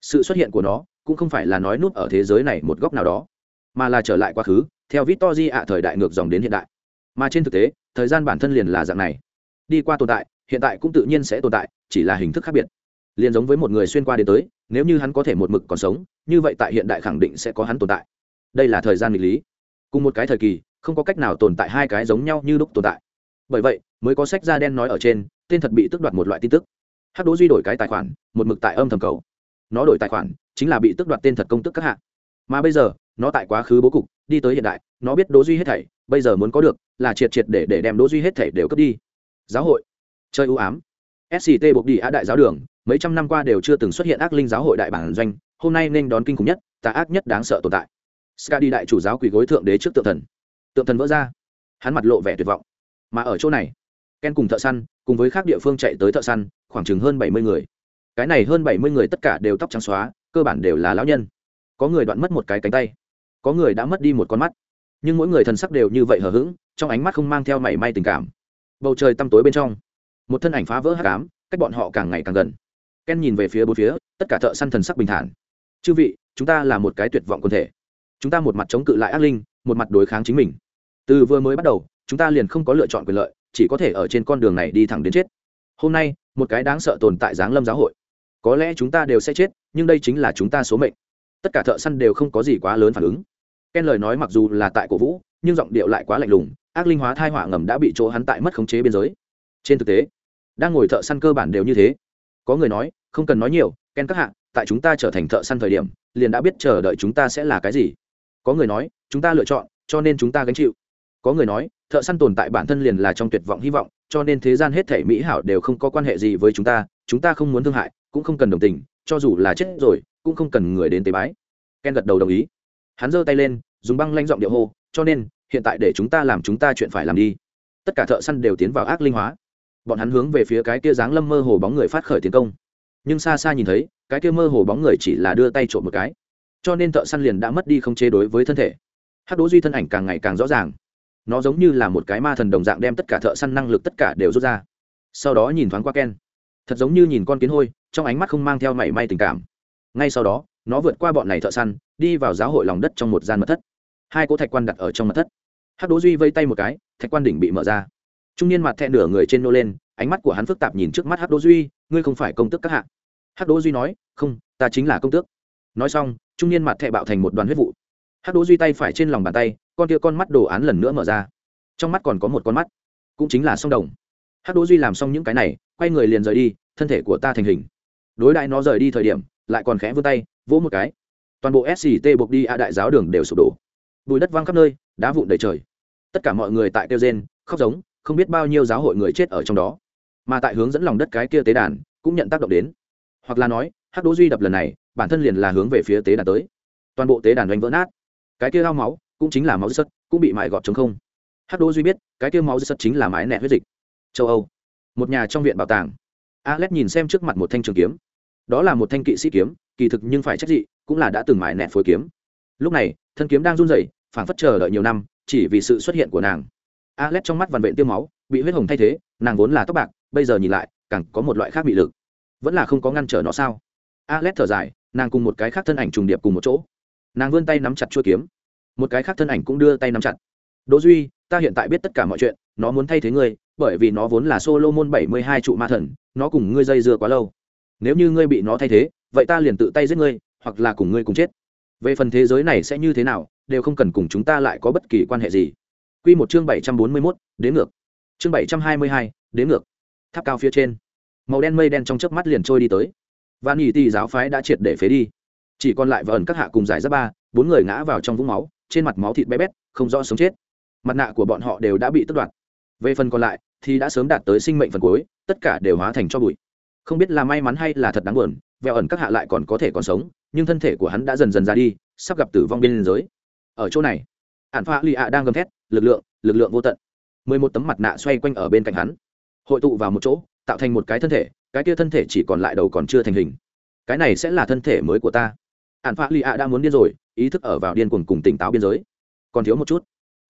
Sự xuất hiện của nó cũng không phải là nói nút ở thế giới này một góc nào đó, mà là trở lại quá khứ, theo victor ạ thời đại ngược dòng đến hiện đại. Mà trên thực tế, thời gian bản thân liền là dạng này. Đi qua tồn tại, hiện tại cũng tự nhiên sẽ tồn tại, chỉ là hình thức khác biệt. Liền giống với một người xuyên qua đến tới, nếu như hắn có thể một mực còn sống, như vậy tại hiện đại khẳng định sẽ có hắn tồn tại. Đây là thời gian nghịch lý. Cùng một cái thời kỳ, không có cách nào tồn tại hai cái giống nhau như lúc tồn tại. Bởi vậy, mới có sách da đen nói ở trên, tên thật bị tước đoạt một loại tin tức. Hắc đỗ duy đổi cái tài khoản, một mực tại âm thầm cầu. Nó đổi tài khoản chính là bị tước đoạt tên thật công tức các hạ. Mà bây giờ, nó tại quá khứ bố cục, đi tới hiện đại, nó biết đỗ duy hết thảy, bây giờ muốn có được, là triệt triệt để để đem đỗ duy hết thảy đều cướp đi. Giáo hội. Chơi ưu ám. Sct buộc đi á đại giáo đường, mấy trăm năm qua đều chưa từng xuất hiện ác linh giáo hội đại bản doanh, hôm nay nên đón kinh khủng nhất, tà ác nhất đáng sợ tồn tại. Skadi đại chủ giáo quỳ gối thượng đế trước tượng thần. Tượng thần vỡ ra. Hắn mặt lộ vẻ tuyệt vọng. Mà ở chỗ này, ken cùng thợ săn, cùng với các địa phương chạy tới thợ săn, khoảng chừng hơn bảy mươi người. Cái này hơn bảy mươi người tất cả đều tóc trắng xóa cơ bản đều là lão nhân. Có người đoạn mất một cái cánh tay, có người đã mất đi một con mắt. Nhưng mỗi người thần sắc đều như vậy hờ hững, trong ánh mắt không mang theo mảy may tình cảm. Bầu trời tăm tối bên trong, một thân ảnh phá vỡ hát cám cách bọn họ càng ngày càng gần. Ken nhìn về phía bốn phía, tất cả thợ săn thần sắc bình thản. Chư vị, chúng ta là một cái tuyệt vọng quần thể. Chúng ta một mặt chống cự lại ác linh, một mặt đối kháng chính mình. Từ vừa mới bắt đầu, chúng ta liền không có lựa chọn quyền lợi, chỉ có thể ở trên con đường này đi thẳng đến chết. Hôm nay, một cái đáng sợ tồn tại giáng lâm giáo hội có lẽ chúng ta đều sẽ chết, nhưng đây chính là chúng ta số mệnh. Tất cả thợ săn đều không có gì quá lớn phản ứng. Ken lời nói mặc dù là tại cổ vũ, nhưng giọng điệu lại quá lạnh lùng, ác linh hóa thai họa ngầm đã bị chỗ hắn tại mất khống chế biên giới. Trên thực tế, đang ngồi thợ săn cơ bản đều như thế. Có người nói, không cần nói nhiều, ken các hạ, tại chúng ta trở thành thợ săn thời điểm, liền đã biết chờ đợi chúng ta sẽ là cái gì. Có người nói, chúng ta lựa chọn, cho nên chúng ta gánh chịu. Có người nói, thợ săn tồn tại bản thân liền là trong tuyệt vọng hy vọng, cho nên thế gian hết thể mỹ hảo đều không có quan hệ gì với chúng ta chúng ta không muốn thương hại, cũng không cần đồng tình, cho dù là chết rồi, cũng không cần người đến tế bái. Ken gật đầu đồng ý. Hắn giơ tay lên, dùng băng lanh giọng điệu hô, cho nên, hiện tại để chúng ta làm chúng ta chuyện phải làm đi. Tất cả thợ săn đều tiến vào ác linh hóa. Bọn hắn hướng về phía cái kia dáng lâm mơ hồ bóng người phát khởi tiến công. Nhưng xa xa nhìn thấy, cái kia mơ hồ bóng người chỉ là đưa tay trộm một cái. Cho nên thợ săn liền đã mất đi không chế đối với thân thể. Hát đố duy thân ảnh càng ngày càng rõ ràng. Nó giống như là một cái ma thần đồng dạng đem tất cả thợ săn năng lực tất cả đều rút ra. Sau đó nhìn thoáng qua ken thật giống như nhìn con kiến hôi, trong ánh mắt không mang theo mảy may tình cảm. Ngay sau đó, nó vượt qua bọn này thợ săn, đi vào giáo hội lòng đất trong một gian mật thất. Hai cỗ thạch quan đặt ở trong mật thất. Hát đỗ duy vây tay một cái, thạch quan đỉnh bị mở ra. Trung niên mặt thẹn nửa người trên nô lên, ánh mắt của hắn phức tạp nhìn trước mắt hát đỗ duy, ngươi không phải công tước các hạng hát đỗ duy nói, không, ta chính là công tước. Nói xong, trung niên mặt thẹ bạo thành một đoàn huyết vụ. Hát đỗ duy tay phải trên lòng bàn tay, con kia con mắt đồ án lần nữa mở ra. Trong mắt còn có một con mắt, cũng chính là song đồng. Hát đỗ duy làm xong những cái này quay người liền rời đi, thân thể của ta thành hình. Đối đại nó rời đi thời điểm, lại còn khẽ vươn tay, vỗ một cái. Toàn bộ sct buộc đi a đại giáo đường đều sụp đổ. Bùi đất văng khắp nơi, đá vụn đầy trời. Tất cả mọi người tại kêu gen khóc giống, không biết bao nhiêu giáo hội người chết ở trong đó. Mà tại hướng dẫn lòng đất cái kia tế đàn, cũng nhận tác động đến. Hoặc là nói, hắc đỗ duy đập lần này, bản thân liền là hướng về phía tế đàn tới. Toàn bộ tế đàn oanh vỡ nát. Cái kia lao máu, cũng chính là máu sất cũng bị mại gọt chống không. Hắc đỗ duy biết, cái kia máu sất chính là mái nẹ huyết dịch. Châu âu một nhà trong viện bảo tàng. Alex nhìn xem trước mặt một thanh trường kiếm. Đó là một thanh kỵ sĩ kiếm, kỳ thực nhưng phải trách dị, cũng là đã từng mãi nẹt phối kiếm. Lúc này, thân kiếm đang run rẩy, phảng phất chờ đợi nhiều năm, chỉ vì sự xuất hiện của nàng. Alex trong mắt vằn vện tiêu máu, bị huyết hồng thay thế, nàng vốn là tóc bạc, bây giờ nhìn lại, càng có một loại khác bị lực. Vẫn là không có ngăn trở nó sao? Alex thở dài, nàng cùng một cái khác thân ảnh trùng điệp cùng một chỗ. Nàng vươn tay nắm chặt chuôi kiếm. Một cái khác thân ảnh cũng đưa tay nắm chặt. Đỗ duy, ta hiện tại biết tất cả mọi chuyện, nó muốn thay thế ngươi bởi vì nó vốn là solomon bảy mươi hai trụ ma thần nó cùng ngươi dây dưa quá lâu nếu như ngươi bị nó thay thế vậy ta liền tự tay giết ngươi hoặc là cùng ngươi cùng chết về phần thế giới này sẽ như thế nào đều không cần cùng chúng ta lại có bất kỳ quan hệ gì Quy một chương 741, đến ngược. Chương bảy trăm hai mươi hai, đến ngược. Tháp cao phía trên, màu đen mây đen trong chớp mắt liền trôi đi tới. Vạn Nghị Tỷ giáo phái đã triệt để phế đi, chỉ còn lại vẩn các hạ cùng giải giáp ba, bốn người ngã vào trong vũng máu, trên mặt máu thịt bé bét, không rõ sống chết. Mặt nạ của bọn họ đều đã bị tước đoạt. Về phần còn lại, thì đã sớm đạt tới sinh mệnh phần cuối, tất cả đều hóa thành cho bụi. Không biết là may mắn hay là thật đáng buồn vẹo ẩn các hạ lại còn có thể còn sống nhưng thân thể của hắn đã dần dần ra đi sắp gặp tử vong bên giới. Ở chỗ này ạn pha lì ạ đang gầm thét lực lượng lực lượng vô tận. Mười một tấm mặt nạ xoay quanh ở bên cạnh hắn. Hội tụ vào một chỗ tạo thành một cái thân thể cái kia thân thể chỉ còn lại đầu còn chưa thành hình. Cái này sẽ là thân thể mới của ta. Ạn pha lì ạ đã muốn điên rồi ý thức ở vào điên cuồng cùng tỉnh táo biên giới. Còn thiếu một chút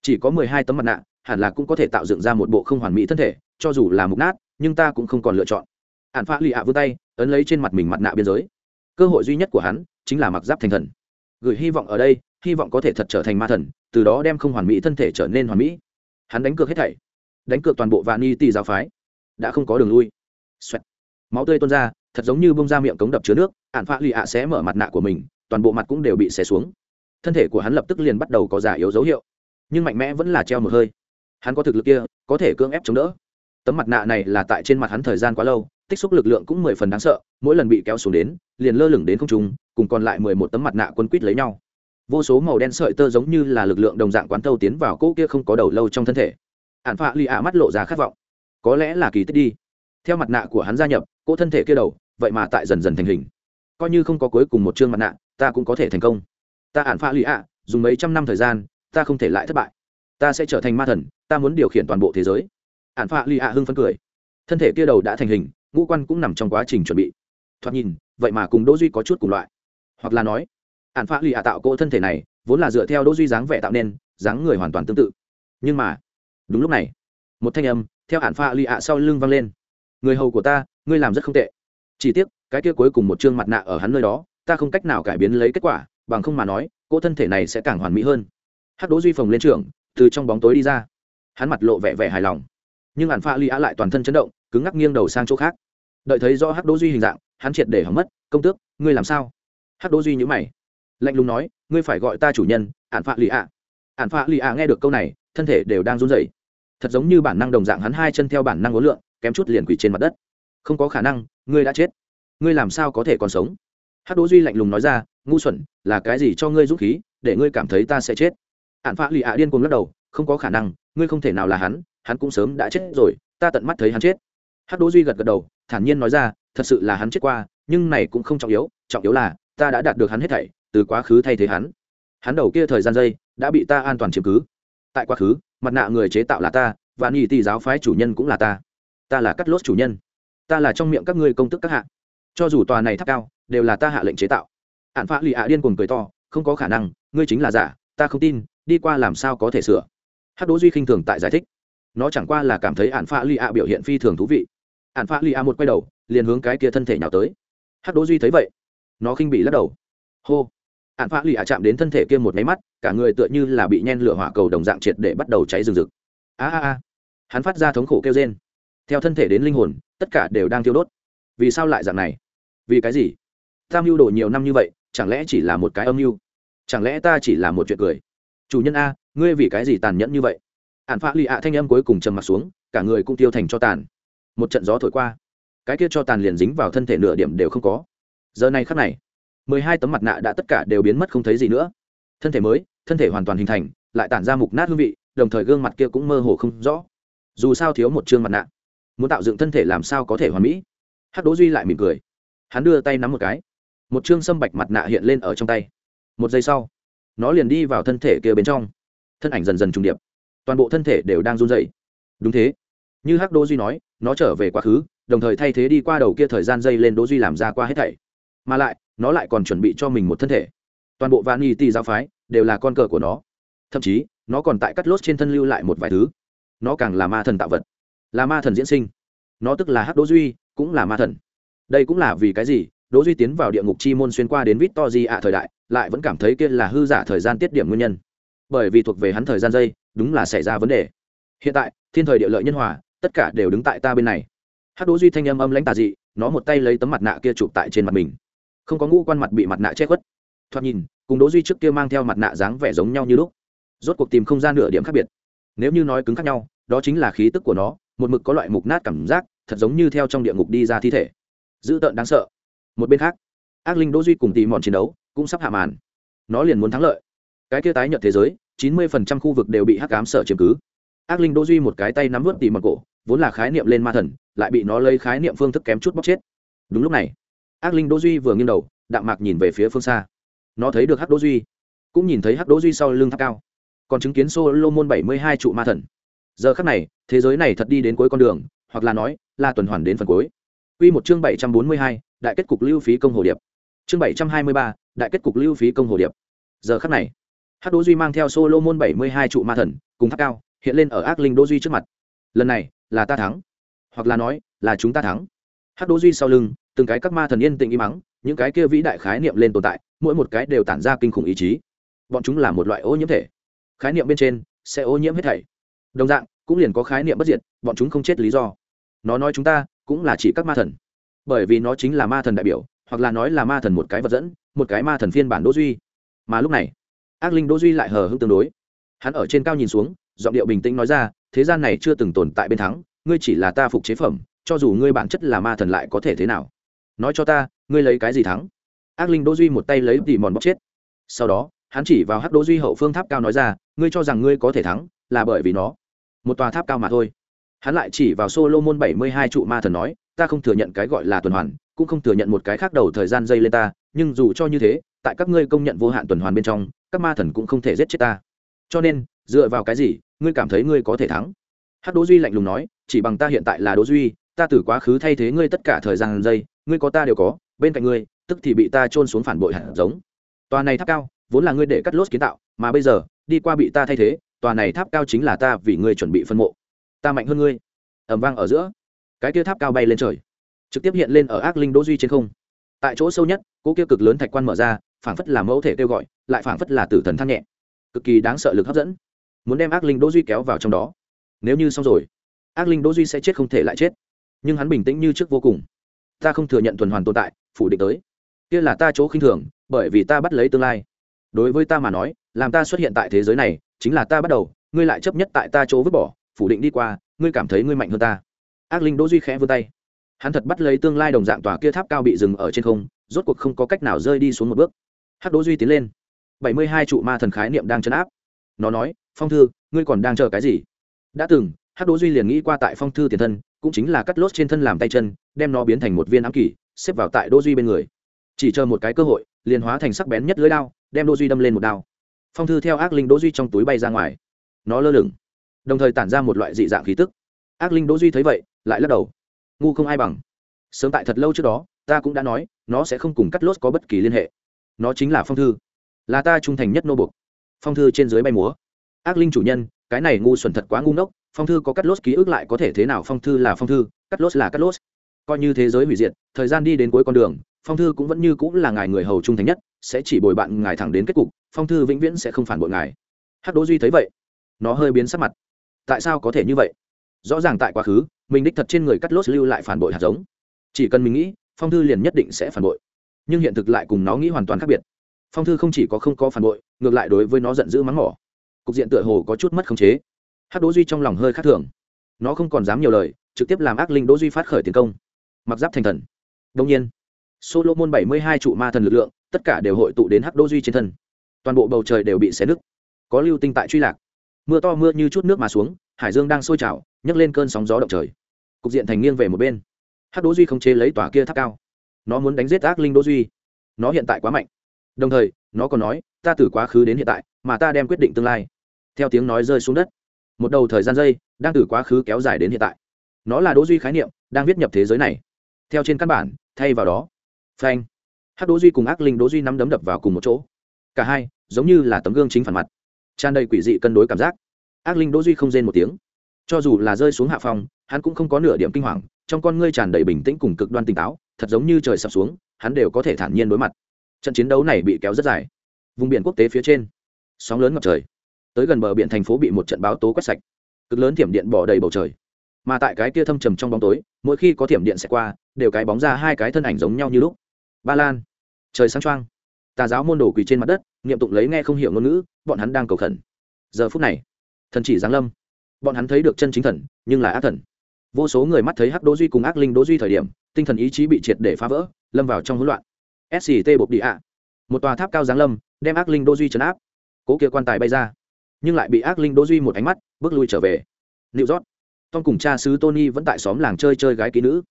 chỉ có mười hai tấm mặt nạ, hẳn là cũng có thể tạo dựng ra một bộ không hoàn mỹ thân thể, cho dù là mục nát, nhưng ta cũng không còn lựa chọn. Ạn phạ lì ạ vươn tay, ấn lấy trên mặt mình mặt nạ biên giới. Cơ hội duy nhất của hắn chính là mặc giáp thành thần. Gửi hy vọng ở đây, hy vọng có thể thật trở thành ma thần, từ đó đem không hoàn mỹ thân thể trở nên hoàn mỹ. Hắn đánh cược hết thảy. Đánh cược toàn bộ và ni giáo phái. Đã không có đường lui. Xoẹt. máu tươi tuôn ra, thật giống như bông ra miệng cống đập chứa nước ạn phạ lì ạ sẽ mở mặt nạ của mình, toàn bộ mặt cũng đều bị xé xuống. Thân thể của hắn lập tức liền bắt đầu có giả yếu dấu hiệu nhưng mạnh mẽ vẫn là treo một hơi. Hắn có thực lực kia, có thể cưỡng ép chống đỡ. Tấm mặt nạ này là tại trên mặt hắn thời gian quá lâu, tích xúc lực lượng cũng mười phần đáng sợ, mỗi lần bị kéo xuống đến, liền lơ lửng đến không trung, cùng còn lại mười một tấm mặt nạ quân quýt lấy nhau. Vô số màu đen sợi tơ giống như là lực lượng đồng dạng quán thâu tiến vào cỗ kia không có đầu lâu trong thân thể. Ạn phạ lì ạ mắt lộ ra khát vọng. Có lẽ là kỳ tích đi. Theo mặt nạ của hắn gia nhập, cỗ thân thể kia đầu, vậy mà tại dần dần thành hình. Coi như không có cuối cùng một chương mặt nạ, ta cũng có thể thành công. Ta ạn phạ lì ạ, dùng mấy trăm năm thời gian ta không thể lại thất bại. Ta sẽ trở thành ma thần, ta muốn điều khiển toàn bộ thế giới. Ạn phạ lì ạ hưng phấn cười. Thân thể kia đầu đã thành hình, ngũ quan cũng nằm trong quá trình chuẩn bị. Thoạt nhìn, vậy mà cùng đỗ duy có chút cùng loại. Hoặc là nói ạn phạ lì ạ tạo cô thân thể này, vốn là dựa theo đỗ duy dáng vẻ tạo nên, dáng người hoàn toàn tương tự. Nhưng mà, đúng lúc này, một thanh âm theo hạn pha lì ạ sau lưng vang lên. Người hầu của ta, ngươi làm rất không tệ. Chỉ tiếc, cái kia cuối cùng một chương mặt nạ ở hắn nơi đó, ta không cách nào cải biến lấy kết quả, bằng không mà nói, cô thân thể này sẽ càng hoàn mỹ hơn hắc đỗ duy phồng lên trưởng từ trong bóng tối đi ra. Hắn mặt lộ vẻ vẻ hài lòng. Nhưng hạn pha Ly Á lại toàn thân chấn động, cứng ngắc nghiêng đầu sang chỗ khác. Đợi thấy do hắc đỗ duy hình dạng, hắn triệt để hỏng mất, công tước, ngươi làm sao? Hắc đỗ duy nhíu mày, lạnh lùng nói, ngươi phải gọi ta chủ nhân ạn pha ly á. Ạn pha ly á nghe được câu này, thân thể đều đang run rẩy. Thật giống như bản năng đồng dạng, hắn hai chân theo bản năng ngốn lượn, kém chút liền quỳ trên mặt đất. Không có khả năng, ngươi đã chết. Ngươi làm sao có thể còn sống? Hắc đỗ duy lạnh lùng nói ra, ngu xuẩn, là cái gì cho ngươi dũng khí, để ngươi cảm thấy ta sẽ chết? Ạn phạ lì ạ điên cuồng lắc đầu, không có khả năng, ngươi không thể nào là hắn hắn cũng sớm đã chết rồi, ta tận mắt thấy hắn chết. Hát đỗ duy gật gật đầu, thản nhiên nói ra, thật sự là hắn chết qua, nhưng này cũng không trọng yếu trọng yếu là, ta đã đạt được hắn hết thảy, từ quá khứ thay thế hắn. Hắn đầu kia thời gian dây, đã bị ta an toàn chiếm cứ. Tại quá khứ, mặt nạ người chế tạo là ta, và nhị tỷ giáo phái chủ nhân cũng là ta. Ta là cắt lốt chủ nhân. Ta là trong miệng các ngươi công tức các hạ. Cho dù tòa này tháp cao, đều là ta hạ lệnh chế tạo. Ạn phá lì ạ điên cuồng cười to, không có khả năng, ngươi chính là giả, ta không tin đi qua làm sao có thể sửa. Hát đỗ duy khinh thường tại giải thích. Nó chẳng qua là cảm thấy ạn phá lì ạ biểu hiện phi thường thú vị. Ạn phá lì ạ một quay đầu, liền hướng cái kia thân thể nhào tới. Hát đỗ duy thấy vậy, nó khinh bị lắc đầu. Hô! Ạn phá lì ạ chạm đến thân thể kia một máy mắt, cả người tựa như là bị nhen lửa hỏa cầu đồng dạng triệt để bắt đầu cháy rừng rực. A a a! Hắn phát ra thống khổ kêu trên theo thân thể đến linh hồn, tất cả đều đang thiêu đốt. Vì sao lại dạng này? Vì cái gì? Ta mưu đồ nhiều năm như vậy, chẳng lẽ chỉ là một cái âm mưu? Chẳng lẽ ta chỉ là một chuyện cười? Chủ nhân a, ngươi vì cái gì tàn nhẫn như vậy? Ạn phá lì ạ thanh âm cuối cùng trầm mặt xuống, cả người cũng tiêu thành cho tàn. Một trận gió thổi qua. Cái kia cho tàn liền dính vào thân thể nửa điểm đều không có. Giờ này khắc này, mười hai tấm mặt nạ đã tất cả đều biến mất không thấy gì nữa. Thân thể mới, thân thể hoàn toàn hình thành, lại tản ra mục nát hương vị, đồng thời gương mặt kia cũng mơ hồ không rõ. Dù sao thiếu một chương mặt nạ. Muốn tạo dựng thân thể làm sao có thể hoàn mỹ? Hát đỗ duy lại mỉm cười. Hắn đưa tay nắm một cái. Một chương sâm bạch mặt nạ hiện lên ở trong tay. Một giây sau nó liền đi vào thân thể kia bên trong. Thân ảnh dần dần trùng điệp. Toàn bộ thân thể đều đang run rẩy. Đúng thế. Như hắc Đô duy nói, nó trở về quá khứ, đồng thời thay thế đi qua đầu kia thời gian dây lên đỗ duy làm ra qua hết thảy. Mà lại, nó lại còn chuẩn bị cho mình một thân thể. Toàn bộ vạn y tì giáo phái đều là con cờ của nó. Thậm chí, nó còn tại cắt lốt trên thân lưu lại một vài thứ. Nó càng là ma thần tạo vật. Là ma thần diễn sinh. Nó tức là hắc đỗ duy, cũng là ma thần. Đây cũng là vì cái gì? Đỗ duy tiến vào địa ngục chi môn xuyên qua đến vít to di ạ thời đại lại vẫn cảm thấy kia là hư giả thời gian tiết điểm nguyên nhân. Bởi vì thuộc về hắn thời gian dây đúng là xảy ra vấn đề. Hiện tại, thiên thời địa lợi nhân hòa, tất cả đều đứng tại ta bên này. Hát đỗ duy thanh âm âm lãnh tà dị, nó một tay lấy tấm mặt nạ kia chụp tại trên mặt mình. Không có ngũ quan mặt bị mặt nạ che khuất. Thoạt nhìn, cùng đỗ duy trước kia mang theo mặt nạ dáng vẻ giống nhau như lúc. Rốt cuộc tìm không gian nửa điểm khác biệt. Nếu như nói cứng khác nhau, đó chính là khí tức của nó, một mực có loại mục nát cảm giác, thật giống như theo trong địa ngục đi ra thi thể. Dữ tợn đáng sợ. Một bên khác, ác linh đỗ duy cùng tìm mòn chiến đấu cũng sắp hạ màn. Nó liền muốn thắng lợi. Cái kia tái nhợt thế giới chín mươi phần trăm khu vực đều bị hắc ám sở chiếm cứ. Ác linh đỗ duy một cái tay nắm vớt tìm mặt cổ vốn là khái niệm lên ma thần lại bị nó lấy khái niệm phương thức kém chút bóc chết. Đúng lúc này ác linh đỗ duy vừa nghiêng đầu đạm mạc nhìn về phía phương xa. Nó thấy được hắc đỗ duy cũng nhìn thấy hắc đỗ duy sau lưng tháp cao. Còn chứng kiến solo môn bảy mươi hai trụ ma thần. Giờ khắc này thế giới này thật đi đến cuối con đường hoặc là nói là tuần hoàn đến phần cuối. Quy một chương bảy trăm bốn mươi hai, đại kết cục lưu phí công hồ điệp. Chương bảy trăm hai mươi ba, đại kết cục lưu phí công hồ điệp. Giờ khắc này, Hắc Đỗ Duy mang theo Solomon bảy mươi hai trụ ma thần, cùng tháp cao, hiện lên ở ác linh Đỗ Duy trước mặt. Lần này, là ta thắng, hoặc là nói, là chúng ta thắng. Hắc Đỗ Duy sau lưng, từng cái các ma thần yên tĩnh im mắng, những cái kia vĩ đại khái niệm lên tồn tại, mỗi một cái đều tản ra kinh khủng ý chí. Bọn chúng là một loại ô nhiễm thể. Khái niệm bên trên sẽ ô nhiễm hết thảy. Đồng dạng, cũng liền có khái niệm bất diệt, bọn chúng không chết lý do. Nó nói chúng ta, cũng là chỉ các ma thần bởi vì nó chính là ma thần đại biểu hoặc là nói là ma thần một cái vật dẫn một cái ma thần phiên bản đỗ duy. Mà lúc này, ác linh đỗ duy lại hờ hững tương đối. Hắn ở trên cao nhìn xuống, giọng điệu bình tĩnh nói ra, thế gian này chưa từng tồn tại bên thắng, ngươi chỉ là ta phục chế phẩm, cho dù ngươi bản chất là ma thần lại có thể thế nào? Nói cho ta, ngươi lấy cái gì thắng? Ác linh đỗ duy một tay lấy tỉ mòn bóc chết. Sau đó, hắn chỉ vào hắc đỗ duy hậu phương tháp cao nói ra, ngươi cho rằng ngươi có thể thắng, là bởi vì nó. Một tòa tháp cao mà thôi. Hắn lại chỉ vào solomon bảy mươi hai trụ ma thần nói, ta không thừa nhận cái gọi là tuần hoàn, cũng không thừa nhận một cái khác đầu thời gian dây lên ta nhưng dù cho như thế tại các ngươi công nhận vô hạn tuần hoàn bên trong các ma thần cũng không thể giết chết ta. Cho nên dựa vào cái gì ngươi cảm thấy ngươi có thể thắng? Hát đỗ duy lạnh lùng nói chỉ bằng ta hiện tại là đỗ duy ta từ quá khứ thay thế ngươi tất cả thời gian giây, ngươi có ta đều có bên cạnh ngươi tức thì bị ta trôn xuống phản bội hạt giống. Tòa này tháp cao vốn là ngươi để cắt lốt kiến tạo mà bây giờ đi qua bị ta thay thế tòa này tháp cao chính là ta vì ngươi chuẩn bị phân mộ. Ta mạnh hơn ngươi. Ẩm vang ở giữa cái kia tháp cao bay lên trời trực tiếp hiện lên ở ác linh đỗ duy trên không. Tại chỗ sâu nhất cỗ kia cực lớn thạch quan mở ra, phảng phất là mẫu thể kêu gọi, lại phảng phất là tử thần than nhẹ. Cực kỳ đáng sợ lực hấp dẫn. Muốn đem ác linh đỗ duy kéo vào trong đó. Nếu như xong rồi, ác linh đỗ duy sẽ chết không thể lại chết. Nhưng hắn bình tĩnh như trước vô cùng. Ta không thừa nhận tuần hoàn tồn tại, phủ định tới. Kia là ta chỗ khinh thường, bởi vì ta bắt lấy tương lai. Đối với ta mà nói, làm ta xuất hiện tại thế giới này, chính là ta bắt đầu, ngươi lại chấp nhất tại ta chỗ vứt bỏ, phủ định đi qua, ngươi cảm thấy ngươi mạnh hơn ta. Ác linh đỗ duy khẽ vươn tay. Hắn thật bắt lấy tương lai đồng dạng tòa kia tháp cao bị dừng ở trên không rốt cuộc không có cách nào rơi đi xuống một bước. Hắc đỗ duy tiến lên. Bảy mươi hai trụ ma thần khái niệm đang chấn áp. Nó nói, phong thư, ngươi còn đang chờ cái gì? Đã từng, hắc đỗ duy liền nghĩ qua tại phong thư tiền thân, cũng chính là cắt lốt trên thân làm tay chân, đem nó biến thành một viên ám kỷ, xếp vào tại đỗ duy bên người. Chỉ chờ một cái cơ hội, liền hóa thành sắc bén nhất lưỡi đao, đem đỗ duy đâm lên một đao. Phong thư theo ác linh đỗ duy trong túi bay ra ngoài. Nó lơ lửng, đồng thời tản ra một loại dị dạng khí tức. Ác linh đỗ duy thấy vậy, lại lắc đầu. Ngu không ai bằng. Sớm tại thật lâu trước đó ta cũng đã nói, nó sẽ không cùng cắt lốt có bất kỳ liên hệ. Nó chính là phong thư. Là ta trung thành nhất nô bục phong thư trên dưới bay múa. Ác linh chủ nhân, cái này ngu xuẩn thật quá ngu ngốc, phong thư có cắt lốt ký ức lại có thể thế nào? Phong thư là phong thư cắt lốt là cắt lốt coi như thế giới hủy diệt, thời gian đi đến cuối con đường, phong thư cũng vẫn như cũng là ngài người hầu trung thành nhất, sẽ chỉ bồi bạn ngài thẳng đến kết cục, phong thư vĩnh viễn sẽ không phản bội ngài. Hắc đỗ duy thấy vậy, nó hơi biến sắc mặt. Tại sao có thể như vậy? Rõ ràng tại quá khứ, mình đích thật trên người cắt lốt lưu lại phản bội hạt giống. Chỉ cần mình nghĩ phong thư liền nhất định sẽ phản bội. Nhưng hiện thực lại cùng nó nghĩ hoàn toàn khác biệt. Phong thư không chỉ có không có phản bội, ngược lại đối với nó giận dữ mắng mỏ. Cục diện tựa hồ có chút mất khống chế. Hắc đỗ duy trong lòng hơi khác thường. Nó không còn dám nhiều lời, trực tiếp làm ác linh đỗ duy phát khởi tiến công. Mặc giáp thành thần. Đông nhiên, solomon bảy mươi hai trụ ma thần lực lượng, tất cả đều hội tụ đến hắc đỗ duy trên thân. Toàn bộ bầu trời đều bị xé nứt. Có lưu tinh tại truy lạc. Mưa to mưa như chút nước mà xuống, hải dương đang sôi trào, nhấc lên cơn sóng gió động trời. Cục diện thành nghiêng về một bên hắc đỗ duy không chế lấy tòa kia tháp cao. Nó muốn đánh giết ác linh đỗ duy. Nó hiện tại quá mạnh. Đồng thời, nó còn nói, ta từ quá khứ đến hiện tại, mà ta đem quyết định tương lai. Theo tiếng nói rơi xuống đất, một đầu thời gian dây đang từ quá khứ kéo dài đến hiện tại. Nó là đỗ duy khái niệm, đang viết nhập thế giới này. Theo trên căn bản, thay vào đó. Phanh. Hắc đỗ duy cùng ác linh đỗ duy nắm đấm đập vào cùng một chỗ. Cả hai, giống như là tấm gương chính phản mặt. Tràn đầy quỷ dị cân đối cảm giác. Ác linh đỗ duy không rên một tiếng. Cho dù là rơi xuống hạ phòng hắn cũng không có nửa điểm kinh hoàng, trong con ngươi tràn đầy bình tĩnh cùng cực đoan tỉnh táo, thật giống như trời sập xuống, hắn đều có thể thản nhiên đối mặt. Trận chiến đấu này bị kéo rất dài. Vùng biển quốc tế phía trên, sóng lớn ngập trời. Tới gần bờ biển thành phố bị một trận báo tố quét sạch. Cực lớn thiểm điện bỏ đầy bầu trời. Mà tại cái kia thâm trầm trong bóng tối, mỗi khi có thiểm điện sẽ qua, đều cái bóng ra hai cái thân ảnh giống nhau như lúc. Ba lan, trời sáng trăng tà giáo môn đồ quỳ trên mặt đất, niệm tụng lấy nghe không hiểu ngôn ngữ, bọn hắn đang cầu khẩn. Giờ phút này, thần chỉ giáng lâm. Bọn hắn thấy được chân chính thần, nhưng là ác thần vô số người mắt thấy hắc đỗ duy cùng ác linh đỗ duy thời điểm, tinh thần ý chí bị triệt để phá vỡ, lâm vào trong hỗn loạn. Sct bộc địa ạ. Một tòa tháp cao giáng lâm, đem ác linh đỗ duy chấn áp. Cố kia quan tài bay ra, nhưng lại bị ác linh đỗ duy một ánh mắt, bước lui trở về. Liệu rót. Tom cùng cha sứ tony vẫn tại xóm làng chơi chơi gái kỹ nữ.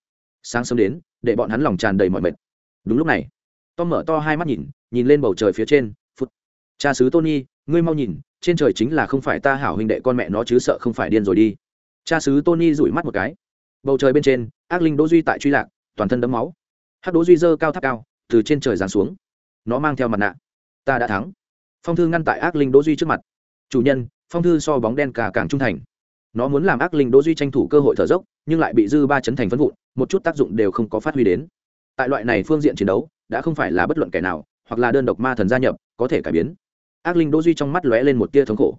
Sáng sớm đến, để bọn hắn lòng tràn đầy mọi mệt. Đúng lúc này, tom mở to hai mắt nhìn nhìn lên bầu trời phía trên, phút. Cha sứ tony, ngươi mau nhìn, trên trời chính là không phải ta hảo huynh đệ con mẹ nó chứ sợ không phải điên rồi đi cha sứ tony rủi mắt một cái. Bầu trời bên trên, ác linh đỗ duy tại truy lạc, toàn thân đấm máu. Hắc đỗ duy dơ cao tháp cao, từ trên trời giáng xuống. Nó mang theo mặt nạ. Ta đã thắng. Phong thư ngăn tại ác linh đỗ duy trước mặt. Chủ nhân, phong thư so bóng đen cả càng trung thành. Nó muốn làm ác linh đỗ duy tranh thủ cơ hội thở dốc, nhưng lại bị dư ba chấn thành phân vụn, một chút tác dụng đều không có phát huy đến. Tại loại này phương diện chiến đấu, đã không phải là bất luận kẻ nào, hoặc là đơn độc ma thần gia nhập, có thể cải biến. Ác linh đỗ duy trong mắt lóe lên một tia thống khổ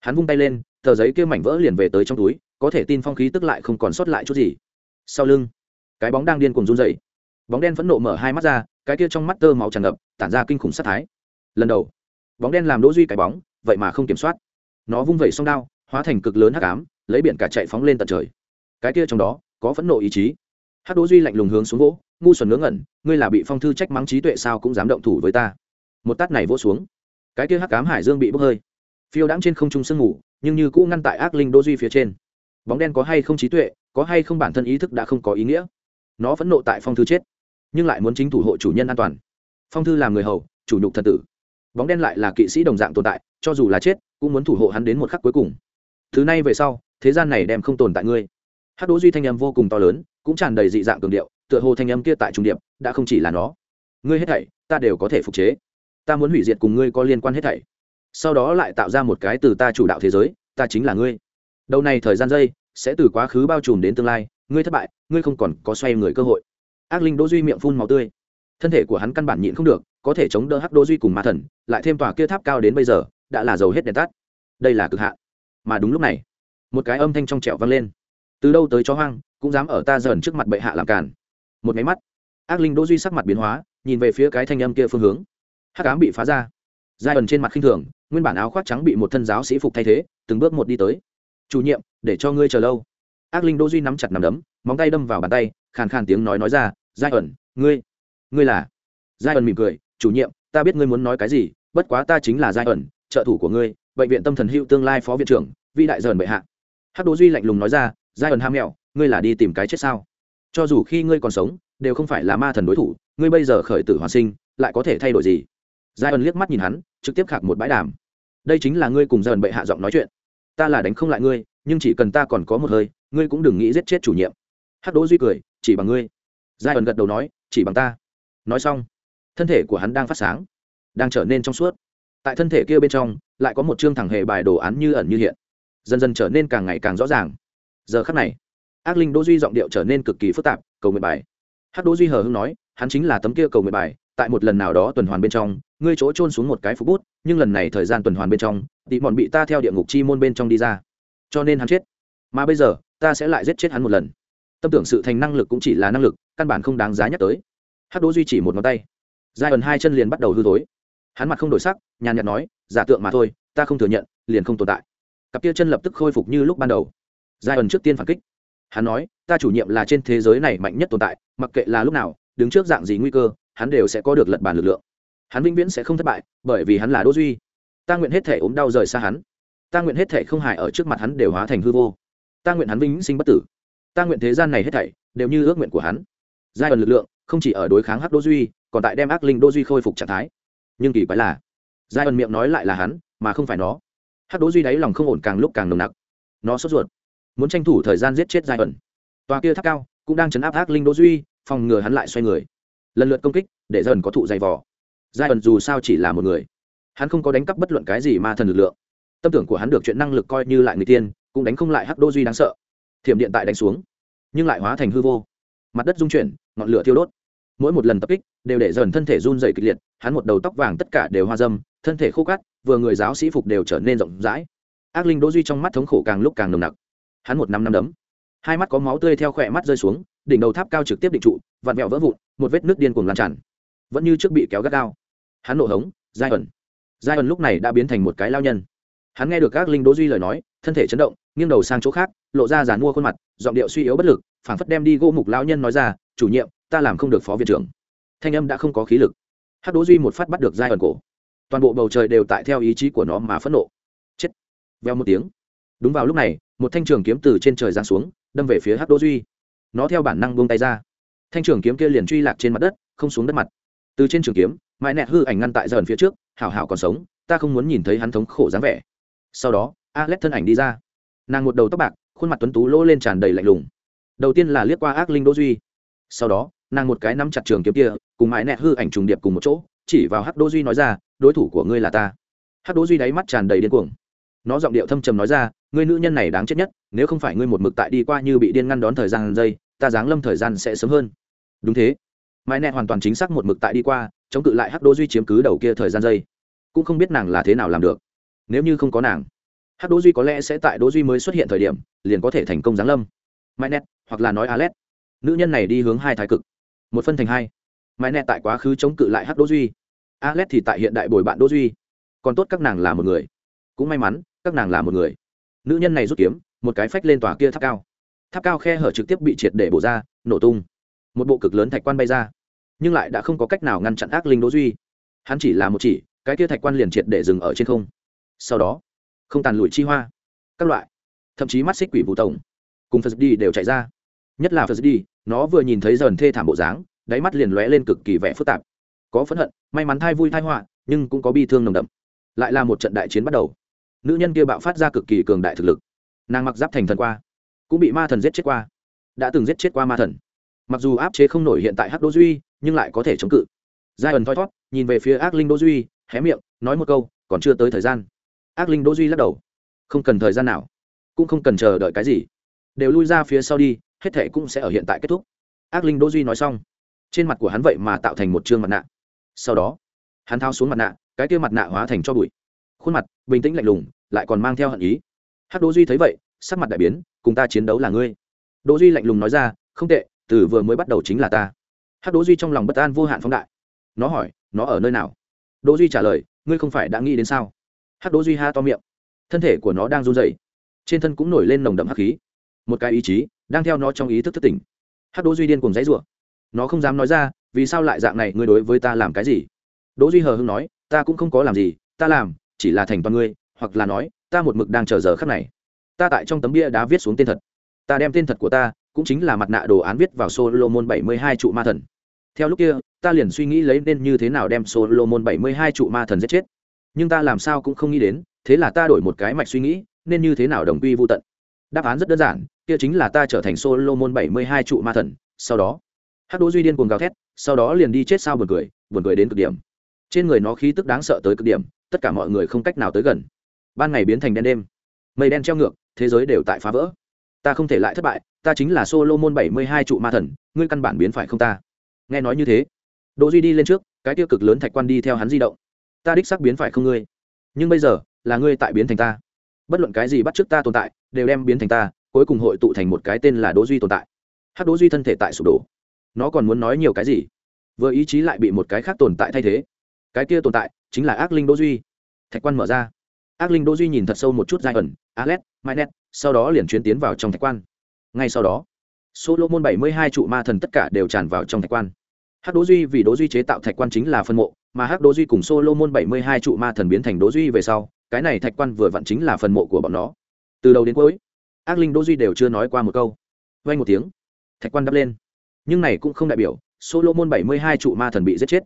hắn vung tay lên, tờ giấy kia mảnh vỡ liền về tới trong túi, có thể tin phong khí tức lại không còn sót lại chút gì. Sau lưng, cái bóng đang điên cuồng run dậy bóng đen phẫn nộ mở hai mắt ra, cái kia trong mắt tơ máu tràn ngập, tản ra kinh khủng sát thái. Lần đầu, bóng đen làm đỗ duy cái bóng, vậy mà không kiểm soát. Nó vung vẩy song đao, hóa thành cực lớn hắc ám, lấy biển cả chạy phóng lên tận trời. Cái kia trong đó, có phẫn nộ ý chí. Hắc đỗ duy lạnh lùng hướng xuống vỗ, ngu xuẩn ngớ ngẩn, ngươi là bị phong thư trách mắng trí tuệ sao cũng dám động thủ với ta. Một tát này vỗ xuống. Cái kia hắc ám hải dương bị bốc hơi phiêu đãng trên không trung sương ngủ nhưng như cũ ngăn tại ác linh Đô duy phía trên. Bóng đen có hay không trí tuệ, có hay không bản thân ý thức đã không có ý nghĩa. Nó phẫn nộ tại phong thư chết, nhưng lại muốn chính thủ hộ chủ nhân an toàn. Phong thư làm người hầu, chủ nhục thần tử. Bóng đen lại là kỵ sĩ đồng dạng tồn tại, cho dù là chết, cũng muốn thủ hộ hắn đến một khắc cuối cùng. Thứ này về sau, thế gian này đem không tồn tại ngươi. Hát đỗ duy thanh âm vô cùng to lớn, cũng tràn đầy dị dạng cường điệu, tựa hồ thanh âm kia tại trung điệp, đã không chỉ là nó. Ngươi hết thảy, ta đều có thể phục chế. Ta muốn hủy diệt cùng ngươi có liên quan hết thảy sau đó lại tạo ra một cái từ ta chủ đạo thế giới, ta chính là ngươi. Đầu này thời gian dây, sẽ từ quá khứ bao trùm đến tương lai, ngươi thất bại, ngươi không còn có xoay người cơ hội. Ác linh đỗ duy miệng phun màu tươi. Thân thể của hắn căn bản nhịn không được, có thể chống đỡ hắc đỗ duy cùng ma thần, lại thêm tòa kia tháp cao đến bây giờ, đã là dầu hết đèn tắt. Đây là cực hạn. Mà đúng lúc này, một cái âm thanh trong trẻo vang lên. Từ đâu tới chó hoang, cũng dám ở ta dần trước mặt bệ hạ làm cản một máy mắt, ác linh đỗ duy sắc mặt biến hóa, nhìn về phía cái thanh âm kia phương hướng. Hắc ám bị phá ra. Giai ẩn trên mặt khinh thường nguyên bản áo khoác trắng bị một thân giáo sĩ phục thay thế, từng bước một đi tới. Chủ nhiệm, để cho ngươi chờ lâu. Ác linh đỗ duy nắm chặt nắm đấm, móng tay đâm vào bàn tay, khàn khàn tiếng nói nói ra, giai ẩn, ngươi ngươi là? Giai ẩn mỉm cười, chủ nhiệm, ta biết ngươi muốn nói cái gì, bất quá ta chính là giai ẩn, trợ thủ của ngươi, bệnh viện tâm thần hữu tương lai phó viện trưởng vi đại dần bệ hạ. Hắc đỗ duy lạnh lùng nói ra, giai ẩn ham mèo ngươi là đi tìm cái chết sao? Cho dù khi ngươi còn sống, đều không phải là ma thần đối thủ, ngươi bây giờ khởi tử hoàn sinh, lại có thể thay đổi gì? Giai ẩn liếc mắt nhìn hắn, trực tiếp khạc một bãi đàm đây chính là ngươi cùng dần bệ hạ giọng nói chuyện. Ta là đánh không lại ngươi, nhưng chỉ cần ta còn có một hơi, ngươi cũng đừng nghĩ giết chết chủ nhiệm. Hắc đỗ duy cười, chỉ bằng ngươi. Giai ẩn gật đầu nói, chỉ bằng ta. Nói xong, thân thể của hắn đang phát sáng, đang trở nên trong suốt. Tại thân thể kia bên trong, lại có một chương thẳng hề bài đồ án như ẩn như hiện. Dần dần trở nên càng ngày càng rõ ràng. Giờ khắc này, ác linh đỗ duy giọng điệu trở nên cực kỳ phức tạp, cầu nguyện bài. Hắc đỗ duy hờ hững nói, hắn chính là tấm kia cầu nguyện bài, tại một lần nào đó tuần hoàn bên trong ngươi chỗ trôn xuống một cái phục bút, nhưng lần này thời gian tuần hoàn bên trong, tị mòn bị ta theo địa ngục chi môn bên trong đi ra. Cho nên hắn chết. Mà bây giờ, ta sẽ lại giết chết hắn một lần. Tâm tưởng sự thành năng lực cũng chỉ là năng lực, căn bản không đáng giá nhắc tới. Hắc đỗ duy chỉ một ngón tay. Giai ẩn hai chân liền bắt đầu hư thối. Hắn mặt không đổi sắc, nhàn nhạt nói, giả tượng mà thôi, ta không thừa nhận, liền không tồn tại. Cặp kia chân lập tức khôi phục như lúc ban đầu. Giai ẩn trước tiên phản kích. Hắn nói, ta chủ nhiệm là trên thế giới này mạnh nhất tồn tại, mặc kệ là lúc nào, đứng trước dạng gì nguy cơ, hắn đều sẽ có được lật bàn lực lượng hắn vĩnh viễn sẽ không thất bại, bởi vì hắn là đỗ duy. Ta nguyện hết thể ốm đau rời xa hắn. Ta nguyện hết thể không hại ở trước mặt hắn đều hóa thành hư vô. Ta nguyện hắn vĩnh sinh bất tử. Ta nguyện thế gian này hết thảy đều như ước nguyện của hắn. Giai ẩn lực lượng không chỉ ở đối kháng hắc đỗ duy, còn tại đem ác linh đỗ duy khôi phục trạng thái. Nhưng kỳ quái là, giai ẩn miệng nói lại là hắn, mà không phải nó. Hắc đỗ duy đáy lòng không ổn càng lúc càng nồng nặc. Nó sốt ruột. Muốn tranh thủ thời gian giết chết giai ẩn tòa kia tháp cao cũng đang chấn áp ác linh đỗ duy, phòng ngừa hắn lại xoay người. Lần lượt công kích, để dần có thụ dày vò giai ẩn dù sao chỉ là một người. Hắn không có đánh cắp bất luận cái gì ma thần lực lượng. Tâm tưởng của hắn được chuyện năng lực coi như lại người tiên, cũng đánh không lại hắc đô duy đáng sợ. Thiểm điện tại đánh xuống, nhưng lại hóa thành hư vô. Mặt đất rung chuyển, ngọn lửa thiêu đốt. Mỗi một lần tập kích, đều để dần thân thể run dày kịch liệt, hắn một đầu tóc vàng tất cả đều hoa dâm, thân thể khô cát, vừa người giáo sĩ phục đều trở nên rộng rãi. Ác linh đỗ duy trong mắt thống khổ càng lúc càng nồng nặc. Hắn một năm năm đấm. Hai mắt có máu tươi theo khỏe mắt rơi xuống, đỉnh đầu tháp cao trực tiếp định trụ, vặn vẹo vỡ vụn, một vết nước điên cuồng lan tràn. Vẫn như trước bị kéo gắt gao hắn nổ hống, giai ẩn. Giai ẩn lúc này đã biến thành một cái lao nhân. Hắn nghe được các linh đỗ duy lời nói, thân thể chấn động, nghiêng đầu sang chỗ khác, lộ ra giàn mua khuôn mặt, giọng điệu suy yếu bất lực, phảng phất đem đi gỗ mục lao nhân nói ra, chủ nhiệm, ta làm không được phó viện trưởng. Thanh âm đã không có khí lực. Hắc đỗ duy một phát bắt được giai ẩn cổ. Toàn bộ bầu trời đều tại theo ý chí của nó mà phẫn nộ. Chết. Veo một tiếng. Đúng vào lúc này, một thanh trường kiếm từ trên trời giáng xuống, đâm về phía hắc đỗ duy. Nó theo bản năng buông tay ra. Thanh trường kiếm kia liền truy lạc trên mặt đất, không xuống đất mặt. Từ trên trường kiếm mãi nẹt hư ảnh ngăn tại dần phía trước, hảo hảo còn sống, ta không muốn nhìn thấy hắn thống khổ dáng vẻ. Sau đó, alex thân ảnh đi ra. Nàng một đầu tóc bạc, khuôn mặt tuấn tú lỗ lên tràn đầy lạnh lùng. Đầu tiên là liếc qua ác linh đỗ duy. Sau đó, nàng một cái nắm chặt trường kiếm kia, cùng mãi nẹt hư ảnh trùng điệp cùng một chỗ, chỉ vào hắc đỗ duy nói ra, đối thủ của ngươi là ta. Hắc đỗ duy đáy mắt tràn đầy điên cuồng. Nó giọng điệu thâm trầm nói ra, ngươi nữ nhân này đáng chết nhất, nếu không phải ngươi một mực tại đi qua như bị điên ngăn đón thời gian giây ta giáng lâm thời gian sẽ sớm hơn. Đúng thế mãi nẹ hoàn toàn chính xác một mực tại đi qua, chống cự lại hắc đỗ duy chiếm cứ đầu kia thời gian giây cũng không biết nàng là thế nào làm được. Nếu như không có nàng, hắc đỗ duy có lẽ sẽ tại đỗ duy mới xuất hiện thời điểm, liền có thể thành công giáng lâm. Mãi nẹ hoặc là nói alet nữ nhân này đi hướng hai thái cực. Một phân thành hai. Mãi nẹ tại quá khứ chống cự lại hắc đỗ duy. Alet thì tại hiện đại bồi bạn đỗ duy. Còn tốt các nàng là một người. Cũng may mắn, các nàng là một người. Nữ nhân này rút kiếm, một cái phách lên tòa kia tháp cao. Tháp cao khe hở trực tiếp bị triệt để bổ ra, nổ tung. Một bộ cực lớn thạch quan bay ra nhưng lại đã không có cách nào ngăn chặn ác linh đỗ duy. Hắn chỉ là một chỉ, cái kia thạch quan liền triệt để dừng ở trên không. Sau đó, không tàn lùi chi hoa, các loại, thậm chí mắt xích quỷ vụ tổng, cùng phật đi đều chạy ra. Nhất là phật đi nó vừa nhìn thấy dần thê thảm bộ dáng, đáy mắt liền lóe lên cực kỳ vẻ phức tạp. Có phẫn hận, may mắn thai vui thai họa, nhưng cũng có bi thương nồng đậm. Lại là một trận đại chiến bắt đầu. Nữ nhân kia bạo phát ra cực kỳ cường đại thực lực. Nàng mặc giáp thành thần qua, cũng bị ma thần giết chết qua. Đã từng giết chết qua ma thần mặc dù áp chế không nổi hiện tại hắc đô duy, nhưng lại có thể chống cự. Giai ẩn thoi thót, nhìn về phía ác linh đô duy, hé miệng, nói một câu, còn chưa tới thời gian. Ác linh đỗ duy lắc đầu. Không cần thời gian nào. Cũng không cần chờ đợi cái gì. Đều lui ra phía sau đi, hết thệ cũng sẽ ở hiện tại kết thúc. Ác linh đỗ duy nói xong. Trên mặt của hắn vậy mà tạo thành một trương mặt nạ. Sau đó, hắn thao xuống mặt nạ, cái kia mặt nạ hóa thành cho bụi. Khuôn mặt bình tĩnh lạnh lùng, lại còn mang theo hận ý. Hắc đỗ duy thấy vậy, sắc mặt đại biến, cùng ta chiến đấu là ngươi. Đỗ duy lạnh lùng nói ra, không tệ từ vừa mới bắt đầu chính là ta. Hắc đỗ duy trong lòng bất an vô hạn phóng đại. Nó hỏi, nó ở nơi nào? Đỗ duy trả lời, ngươi không phải đã nghĩ đến sao? Hắc đỗ duy ha to miệng. Thân thể của nó đang run rẩy, trên thân cũng nổi lên nồng đậm hắc khí. Một cái ý chí đang theo nó trong ý thức thức tỉnh. Hắc đỗ duy điên cùng dãy rủa. Nó không dám nói ra, vì sao lại dạng này? Ngươi đối với ta làm cái gì? Đỗ duy hờ hững nói, ta cũng không có làm gì, ta làm chỉ là thành toàn ngươi, hoặc là nói, ta một mực đang chờ giờ khắc này. Ta tại trong tấm bia đá viết xuống tên thật. Ta đem tên thật của ta cũng chính là mặt nạ đồ án viết vào solomon bảy mươi hai trụ ma thần. Theo lúc kia, ta liền suy nghĩ lấy nên như thế nào đem solomon bảy mươi hai trụ ma thần giết chết. Nhưng ta làm sao cũng không nghĩ đến, thế là ta đổi một cái mạch suy nghĩ, nên như thế nào đồng quy vô tận. Đáp án rất đơn giản, kia chính là ta trở thành solomon bảy mươi hai trụ ma thần, sau đó. Hắc đỗ duy điên cuồng gào thét, sau đó liền đi chết sao buồn cười buồn cười đến cực điểm. Trên người nó khí tức đáng sợ tới cực điểm, tất cả mọi người không cách nào tới gần. Ban ngày biến thành đen đêm. Mây đen treo ngược, thế giới đều tại phá vỡ ta không thể lại thất bại, ta chính là solomon bảy mươi hai trụ ma thần, ngươi căn bản biến phải không ta. Nghe nói như thế, đỗ duy đi lên trước, cái tiêu cực lớn thạch quan đi theo hắn di động. Ta đích xác biến phải không ngươi. Nhưng bây giờ, là ngươi tại biến thành ta. Bất luận cái gì bắt trước ta tồn tại, đều đem biến thành ta, cuối cùng hội tụ thành một cái tên là đỗ duy tồn tại. Hát đỗ duy thân thể tại sụp đổ. Nó còn muốn nói nhiều cái gì? Vừa ý chí lại bị một cái khác tồn tại thay thế. Cái kia tồn tại, chính là ác linh đỗ duy. Thạch quan mở ra. Ác linh đỗ duy nhìn thật sâu một chút giai ẩn alex mynet sau đó liền chuyến tiến vào trong thạch quan. Ngay sau đó, solomon bảy mươi hai trụ ma thần tất cả đều tràn vào trong thạch quan. Hắc đỗ duy vì đỗ duy chế tạo thạch quan chính là phân mộ, mà hắc đỗ duy cùng solomon bảy mươi hai trụ ma thần biến thành đỗ duy về sau, cái này thạch quan vừa vặn chính là phần mộ của bọn nó. Từ đầu đến cuối, ác linh đỗ duy đều chưa nói qua một câu. Vang một tiếng, thạch quan đắp lên. Nhưng này cũng không đại biểu solomon bảy mươi hai trụ ma thần bị giết chết.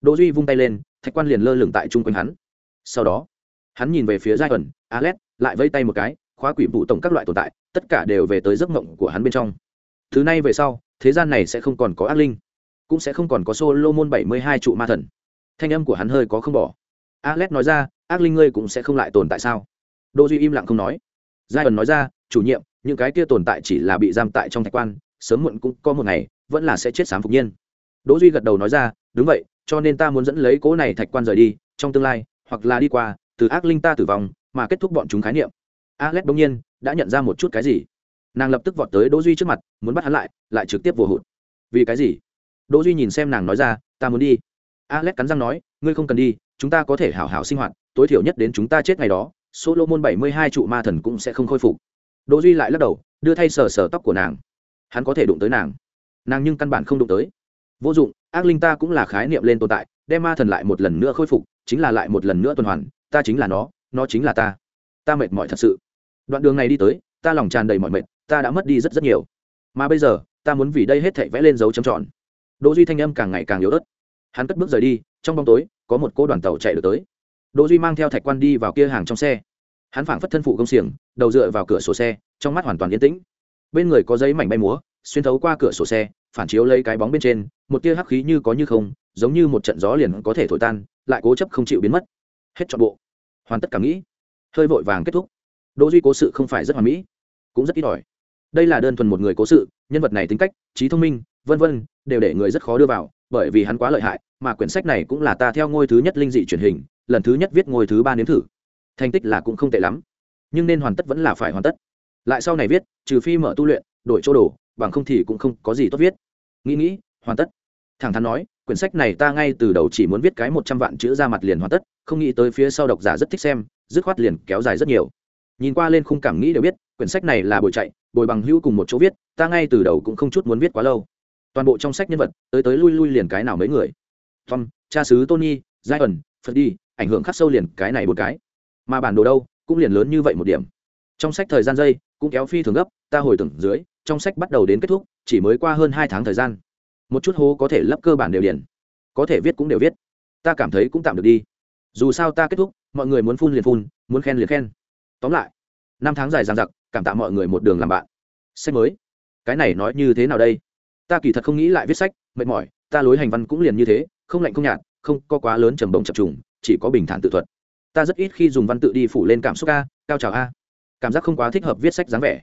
Đỗ duy vung tay lên, thạch quan liền lơ lửng tại trung quanh hắn. Sau đó, hắn nhìn về phía giai ẩn alex lại vây tay một cái khóa quỷ vụ tổng các loại tồn tại, tất cả đều về tới giấc mộng của hắn bên trong. Thứ này về sau, thế gian này sẽ không còn có ác linh, cũng sẽ không còn có solomon bảy mươi hai trụ ma thần. Thanh âm của hắn hơi có không bỏ. Alex nói ra, ác linh ngươi cũng sẽ không lại tồn tại sao? Đỗ duy im lặng không nói. Giai ẩn nói ra, chủ nhiệm, những cái kia tồn tại chỉ là bị giam tại trong thạch quan, sớm muộn cũng có một ngày, vẫn là sẽ chết sám phục nhiên. Đỗ duy gật đầu nói ra, đúng vậy, cho nên ta muốn dẫn lấy cố này thạch quan rời đi, trong tương lai, hoặc là đi qua, từ ác linh ta tử vong, mà kết thúc bọn chúng khái niệm alex bỗng nhiên đã nhận ra một chút cái gì. Nàng lập tức vọt tới đỗ duy trước mặt, muốn bắt hắn lại lại trực tiếp vồ hụt. Vì cái gì? Đỗ duy nhìn xem nàng nói ra, ta muốn đi. Alex cắn răng nói, ngươi không cần đi, chúng ta có thể hảo hảo sinh hoạt, tối thiểu nhất đến chúng ta chết ngày đó, solomon bảy mươi hai trụ ma thần cũng sẽ không khôi phục. Đỗ duy lại lắc đầu, đưa thay sờ sờ tóc của nàng. Hắn có thể đụng tới nàng. Nàng nhưng căn bản không đụng tới. Vô dụng, ác linh ta cũng là khái niệm lên tồn tại, đem ma thần lại một lần nữa khôi phục, chính là lại một lần nữa tuần hoàn, ta chính là nó nó chính là ta. Ta mệt mỏi thật sự đoạn đường này đi tới, ta lòng tràn đầy mọi mệt, ta đã mất đi rất rất nhiều. Mà bây giờ, ta muốn vì đây hết thảy vẽ lên dấu chấm tròn. Đỗ duy thanh âm càng ngày càng yếu ớt. Hắn cất bước rời đi, trong bóng tối, có một cô đoàn tàu chạy được tới. Đỗ duy mang theo thạch quan đi vào kia hàng trong xe. Hắn phảng phất thân phụ công xiềng, đầu dựa vào cửa sổ xe, trong mắt hoàn toàn yên tĩnh. Bên người có giấy mảnh bay múa, xuyên thấu qua cửa sổ xe, phản chiếu lấy cái bóng bên trên, một tia hắc khí như có như không, giống như một trận gió liền có thể thổi tan, lại cố chấp không chịu biến mất. Hết trọn bộ. Hoàn tất cảm nghĩ. Hơi vội vàng kết thúc đỗ duy cố sự không phải rất hoàn mỹ, cũng rất ít ỏi. Đây là đơn thuần một người cố sự, nhân vật này tính cách, trí thông minh, vân vân, đều để người rất khó đưa vào, bởi vì hắn quá lợi hại, mà quyển sách này cũng là ta theo ngôi thứ nhất linh dị truyền hình, lần thứ nhất viết ngôi thứ ba nếm thử. Thành tích là cũng không tệ lắm, nhưng nên hoàn tất vẫn là phải hoàn tất. Lại sau này viết, trừ phi mở tu luyện, đổi chỗ đồ, bằng không thì cũng không có gì tốt viết. Nghĩ nghĩ, hoàn tất. Thẳng thắn nói, quyển sách này ta ngay từ đầu chỉ muốn viết cái một trăm vạn chữ ra mặt liền hoàn tất, không nghĩ tới phía sau độc giả rất thích xem, dứt khoát liền kéo dài rất nhiều nhìn qua lên khung cảm nghĩ đều biết, quyển sách này là bồi chạy, bồi bằng hữu cùng một chỗ viết, ta ngay từ đầu cũng không chút muốn viết quá lâu. Toàn bộ trong sách nhân vật, tới tới lui lui liền cái nào mấy người. Tom, cha xứ tony giai ẩn phật đi ảnh hưởng khắc sâu liền cái này một cái. Mà bản đồ đâu, cũng liền lớn như vậy một điểm. Trong sách thời gian dây, cũng kéo phi thường gấp, ta hồi tưởng dưới, trong sách bắt đầu đến kết thúc, chỉ mới qua hơn hai tháng thời gian. Một chút hố có thể lấp cơ bản đều điển có thể viết cũng đều viết. Ta cảm thấy cũng tạm được đi. Dù sao ta kết thúc, mọi người muốn phun liền phun, muốn khen liền khen tóm lại, năm tháng dài dằng dặc, cảm tạ mọi người một đường làm bạn. Sách mới. Cái này nói như thế nào đây? Ta kỳ thật không nghĩ lại viết sách, mệt mỏi, ta lối hành văn cũng liền như thế, không lạnh không nhạt, không có quá lớn trầm bồng chập trùng, chỉ có bình thản tự thuật. Ta rất ít khi dùng văn tự đi phủ lên cảm xúc a, cao trào a. Cảm giác không quá thích hợp viết sách dáng vẻ.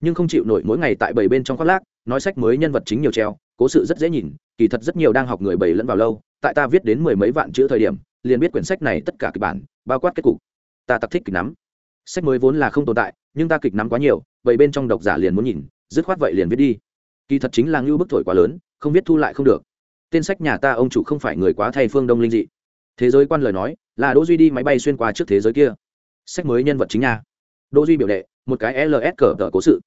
Nhưng không chịu nổi mỗi ngày tại bảy bên trong khoác lác, nói sách mới nhân vật chính nhiều treo, cố sự rất dễ nhìn, kỳ thật rất nhiều đang học người bảy lẫn vào lâu, tại ta viết đến mười mấy vạn chữ thời điểm, liền biết quyển sách này tất cả kịch bản, bao quát kết cục. Ta tặc thích kịch nắm sách mới vốn là không tồn tại, nhưng ta kịch nắm quá nhiều, vậy bên trong độc giả liền muốn nhìn, dứt khoát vậy liền viết đi. Kỳ thật chính là ngưu bức thổi quá lớn, không viết thu lại không được. Tên sách nhà ta ông chủ không phải người quá thay phương đông linh dị. Thế giới quan lời nói, là đỗ duy đi máy bay xuyên qua trước thế giới kia. Sách mới nhân vật chính nha. Đỗ duy biểu đệ, một cái ls cờ tờ cố sự.